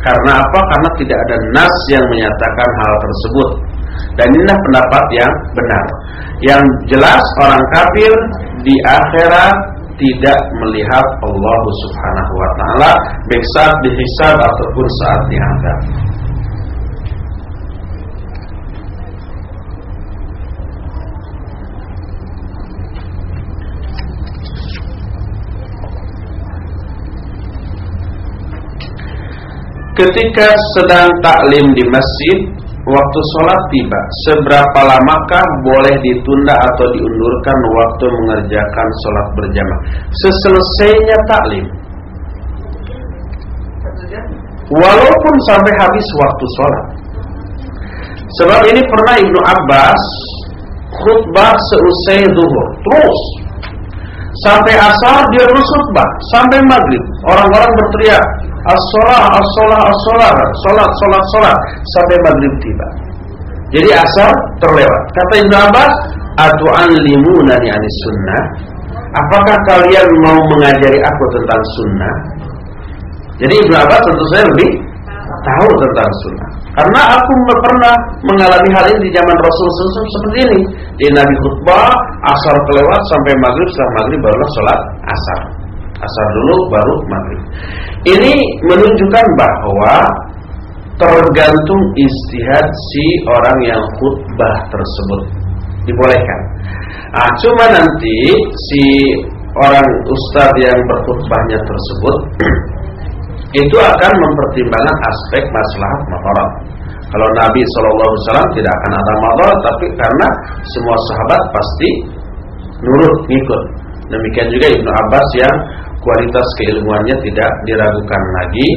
Karena apa? Karena tidak ada nas yang menyatakan hal tersebut. Dan inilah pendapat yang benar. Yang jelas orang kafir di akhirat tidak melihat Allah Subhanahu wa taala baik saat dihisab ataupun saat dianggap. Ketika sedang taklim di masjid, waktu sholat tiba, seberapa lamakah boleh ditunda atau diundurkan waktu mengerjakan sholat berjamaah? Seselesainya taklim. Walaupun sampai habis waktu sholat. Sebab ini pernah Ibnu Abbas khutbah seusai zuhur terus sampai asar dia terus khutbah sampai maghrib orang-orang berteriak as-salah as-salah as-salah. Salat salat salat. Sampai maghrib tiba. Jadi asar terlewat. Kata Ibnu Abbas atu'allimunani anis sunnah? Apakah kalian mau mengajari aku tentang sunnah? Jadi Ibnu Abbas tentu saja lebih tahu tentang sunnah. Karena aku pernah mengalami hal ini di zaman Rasul SAW seperti ini. Di Nabi khutbah, asar kelewat sampai maghrib, setelah maghrib barulah sholat asar. Asar dulu baru maghrib. Ini menunjukkan bahwa tergantung istihad si orang yang khutbah tersebut dibolehkan. Ah, cuma nanti si orang ustadz yang berkhutbahnya tersebut itu akan mempertimbangkan aspek maslahat madarat. Kalau Nabi SAW tidak akan ada madarat, tapi karena semua sahabat pasti nurut ngikut. Demikian juga Ibnu Abbas yang kualitas keilmuannya tidak diragukan lagi.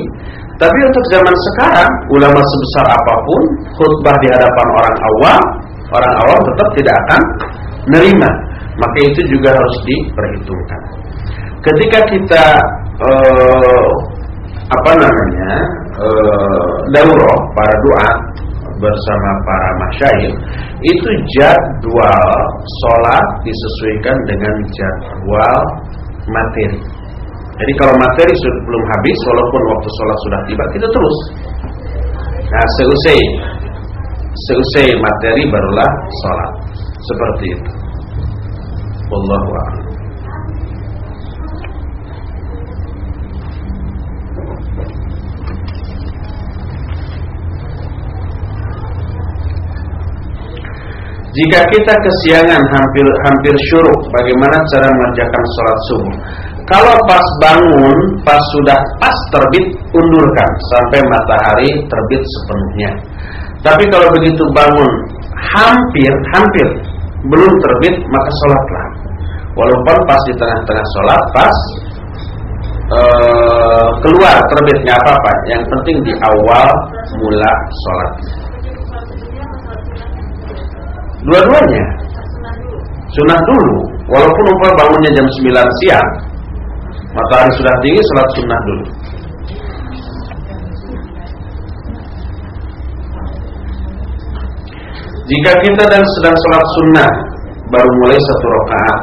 Tapi untuk zaman sekarang, ulama sebesar apa pun khutbah di hadapan orang awam, orang awam tetap tidak akan nerima. Maka itu juga harus diperhitungkan. Ketika kita uh, apa namanya e, daurah para doa bersama para masyaih itu jadwal sholat disesuaikan dengan jadwal materi. Jadi kalau materi sudah belum habis walaupun waktu sholat sudah tiba kita terus. Nah seusai seusai materi barulah sholat seperti itu. A'lam. Jika kita kesiangan hampir hampir syuruk, bagaimana cara mengerjakan sholat subuh? Kalau pas bangun, pas sudah pas terbit, undurkan sampai matahari terbit sepenuhnya. Tapi kalau begitu bangun hampir hampir belum terbit, maka sholatlah. Walaupun pas di tengah-tengah sholat, pas uh, keluar terbitnya apa-apa. Yang penting di awal mula sholat. Dua-duanya Sunnah dulu Walaupun umpah bangunnya jam 9 siang Matahari sudah tinggi Salat sunnah dulu. Jika kita dan sedang salat sunnah Baru mulai satu rakaat.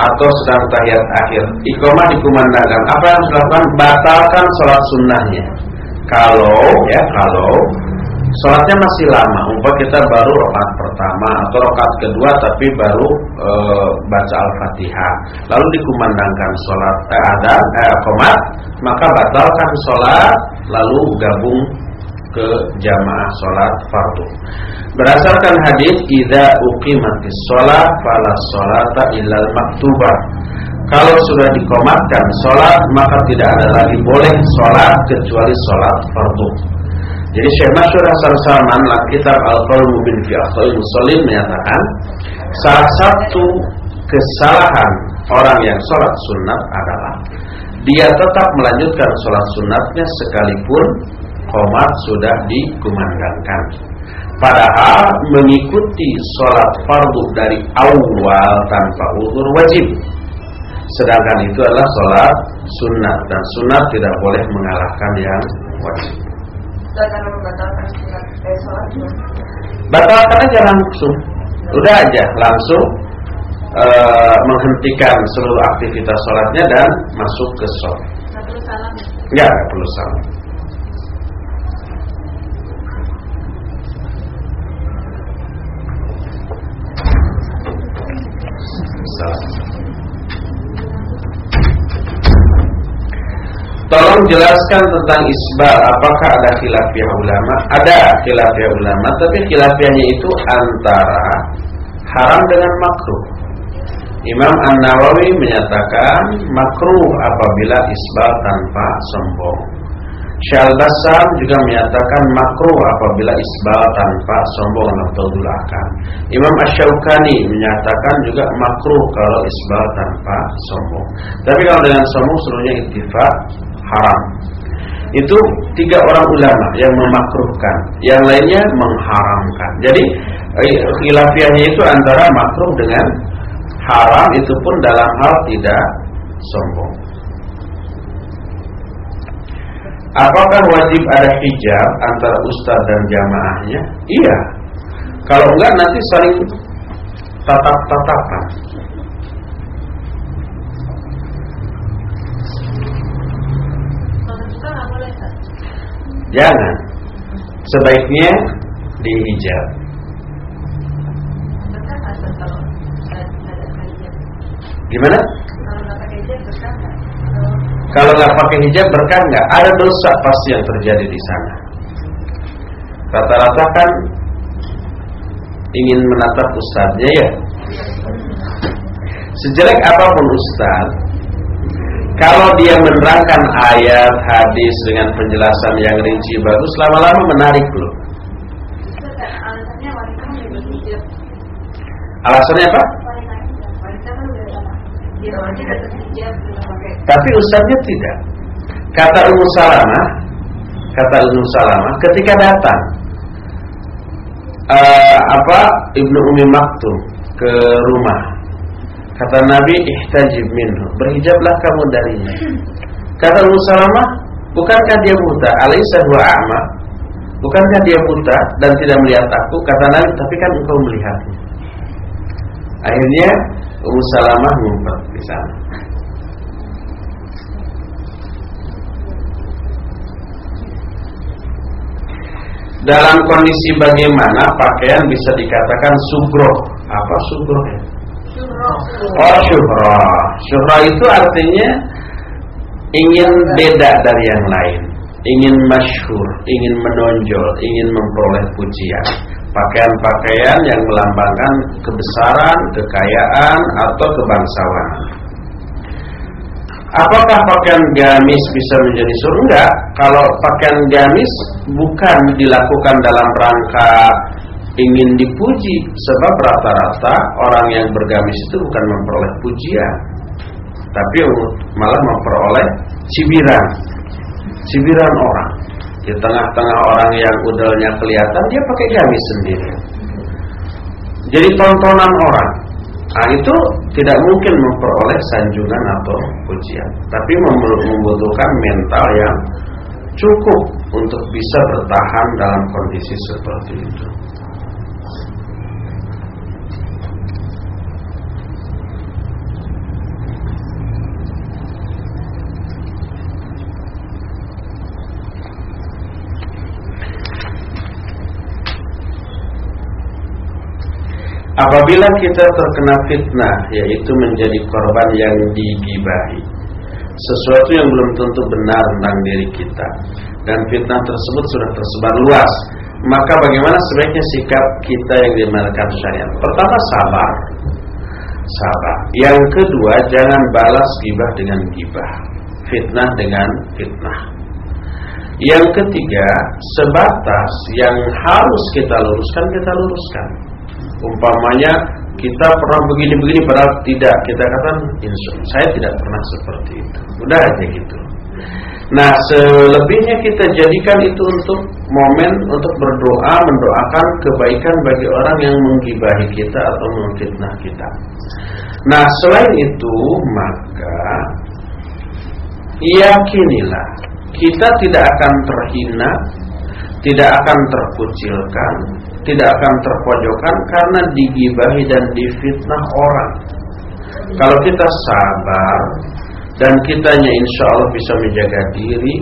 Atau sedang tahiyat akhir. Iqomah dikumandangkan Apa yang harus dilakukan? Batalkan salat sunnahnya. Kalau ya kalau Sholatnya masih lama, umpah kita baru rokat pertama atau rokat kedua tapi baru e, baca al-fatihah, lalu dikumandangkan sholat eh, ada eh, komat, maka batalkan sholat lalu gabung ke jamaah sholat fardu. Berdasarkan hadis ida uqimatis sholat fala sholata illal maktubah. Kalau sudah dikomatkan sholat maka tidak ada lagi boleh sholat kecuali sholat fardu. Jadi Syekh Masyur Hasan Salman dalam kitab Al-Qawl Mubin fi Muslim menyatakan salah satu kesalahan orang yang sholat sunat adalah dia tetap melanjutkan sholat sunatnya sekalipun komat sudah dikumandangkan. Padahal mengikuti sholat fardu dari awal tanpa uzur wajib. Sedangkan itu adalah sholat sunat dan sunat tidak boleh mengalahkan yang wajib membatalkan eh, sholat Batalkan aja langsung. Udah aja langsung uh, Menghentikan seluruh aktivitas sholatnya Dan masuk ke sholat. Gak perlu salam Enggak, gak perlu salam. Salam Tolong jelaskan tentang isbal Apakah ada khilafiyah ulama? Ada khilafiyah ulama Tapi khilafiyahnya itu antara Haram dengan makruh. Imam An-Nawawi menyatakan Makruh apabila isbal tanpa sombong. Syal Basam juga menyatakan makruh apabila isbal tanpa sombong atau dulakan. Imam Ash-Shawqani menyatakan juga makruh kalau isbal tanpa sombong. Tapi kalau dengan sombong seluruhnya ittifaq haram. Itu tiga orang ulama yang memakruhkan, yang lainnya mengharamkan. Jadi eh, khilafiahnya itu antara makruh dengan haram itu pun dalam hal tidak sombong. Apakah wajib ada hijab antara ustaz dan jamaahnya? Iya. Kalau enggak nanti saling tatap-tatapan. Jangan. Sebaiknya dihijab. Gimana? Kalau nggak pakai hijab berkah nggak? Ada dosa pasti yang terjadi di sana. Rata-rata kan ingin menatap ustadznya ya. Sejelek apa pun ustad, kalau dia menerangkan ayat, hadis dengan penjelasan yang rinci bagus, lama-lama menarik loh. Alasannya apa? Tapi ustaznya tidak. Kata Ummu Salamah, kata Ummu Salamah ketika datang uh, apa Ibnu Umi Maktum ke rumah. Kata Nabi, "Ihtajib minhu." Berhijablah kamu darinya. Kata Ummu Salamah, "Bukankah dia buta? Alaisa huwa a'ma?" Bukankah dia buta dan tidak melihat aku? Kata Nabi, "Tapi kan engkau melihatnya." Akhirnya Ummu Salamah ngumpet di sana. Dalam kondisi bagaimana pakaian bisa dikatakan sugro? Apa sugro ya? Oh syuhro. Syuhro itu artinya ingin beda dari yang lain, ingin masyhur, ingin menonjol, ingin memperoleh pujian pakaian-pakaian yang melambangkan kebesaran, kekayaan atau kebangsawanan. Apakah pakaian gamis bisa menjadi surga? Kalau pakaian gamis bukan dilakukan dalam rangka ingin dipuji, sebab rata-rata orang yang bergamis itu bukan memperoleh pujian, tapi malah memperoleh cibiran, cibiran orang. Di tengah-tengah orang yang udalnya kelihatan Dia pakai gamis sendiri. Jadi tontonan orang. Nah itu tidak mungkin memperoleh sanjungan atau pujian. Tapi membutuhkan mental yang cukup Untuk bisa bertahan dalam kondisi seperti itu Apabila kita terkena fitnah Yaitu menjadi korban yang digibahi Sesuatu yang belum tentu benar tentang diri kita Dan fitnah tersebut sudah tersebar luas Maka bagaimana sebaiknya sikap kita yang dimakan syariat? Pertama sabar. Sabar. Yang kedua jangan balas gibah dengan gibah. Fitnah dengan fitnah. Yang ketiga Sebatas yang harus kita luruskan Kita luruskan Umpamanya kita pernah begini-begini padahal tidak kita katakan insya saya tidak pernah seperti itu. Udah aja gitu. Nah selebihnya kita jadikan itu untuk momen untuk berdoa mendoakan kebaikan bagi orang yang menggibahi kita atau memfitnah kita. Nah selain itu maka yakinilah kita tidak akan terhina, tidak akan terkucilkan, tidak akan terpojokan karena digibahi dan difitnah orang. Kalau kita sabar dan kitanya insya Allah bisa menjaga diri,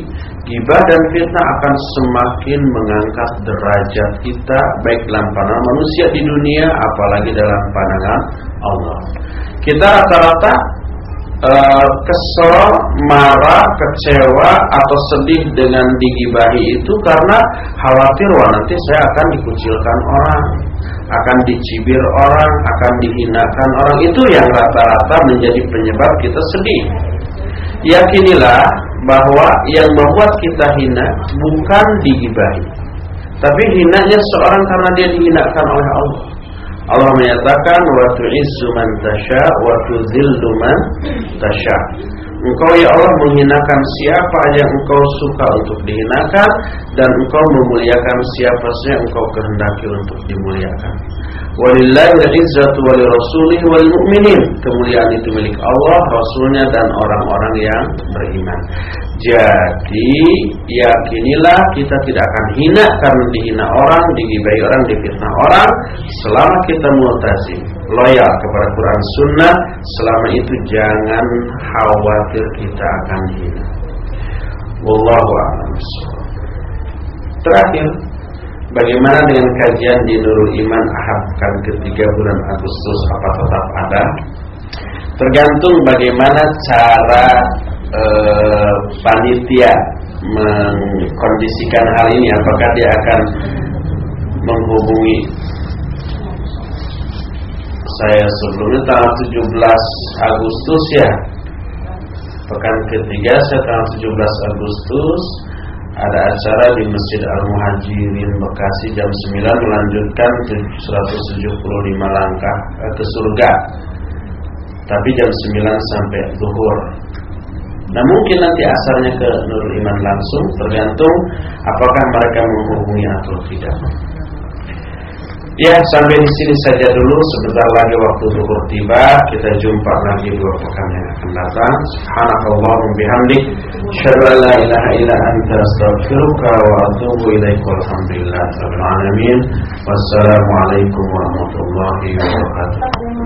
gibah dan fitnah akan semakin mengangkat derajat kita baik dalam pandangan manusia di dunia apalagi dalam pandangan Allah. Kita rata-rata uh, kesel, marah, kecewa atau sedih dengan digibahi itu karena khawatir wah nanti saya akan dikucilkan orang, akan dicibir orang, akan dihinakan orang. Itu yang rata-rata menjadi penyebab kita sedih. Yakinilah bahwa yang membuat kita hina bukan digibahi, tapi hinanya seorang karena dia dihinakan oleh Allah. Allah menyatakan wa tu'izzu man tasya wa tuzillu man tasya. Engkau ya Allah menghinakan siapa aja engkau suka untuk dihinakan Dan engkau memuliakan siapa saja engkau kehendaki untuk dimuliakan Walillahi izzatu wali rasulih wal mu'minin Kemuliaan itu milik Allah, Rasulnya dan orang-orang yang beriman. Jadi yakinilah kita tidak akan hina karena dihina orang, digibai orang, difitnah orang Selama kita multazim, loyal kepada Quran Sunnah. Selama itu jangan khawatir kita akan hina. Wallahu a'lam Terakhir Bagaimana dengan kajian di Nurul Iman Ahad kan ketiga bulan Agustus apa tetap ada? Tergantung bagaimana cara e, panitia mengkondisikan hal ini. Apakah dia akan menghubungi saya sebelumnya tanggal 17 Agustus ya Pekan ketiga saya tanggal 17 Agustus ada acara di Masjid Al-Muhajirin Bekasi jam 9 melanjutkan 175 langkah eh, ke surga. Tapi jam 9 sampai zuhur. Nah mungkin nanti asalnya ke Nurul Iman langsung tergantung apakah mereka menghubungi atau tidak. Ya sampai di sini saja dulu sebentar lagi waktu zuhur tiba kita jumpa lagi dua pekan yang akan datang. Subhanakallahumma bihamdik asyhadu an la ilaha illa anta astaghfiruka wa atubu ilaik walhamdulillahi rabbil alamin. Wassalamualaikum warahmatullahi wabarakatuh.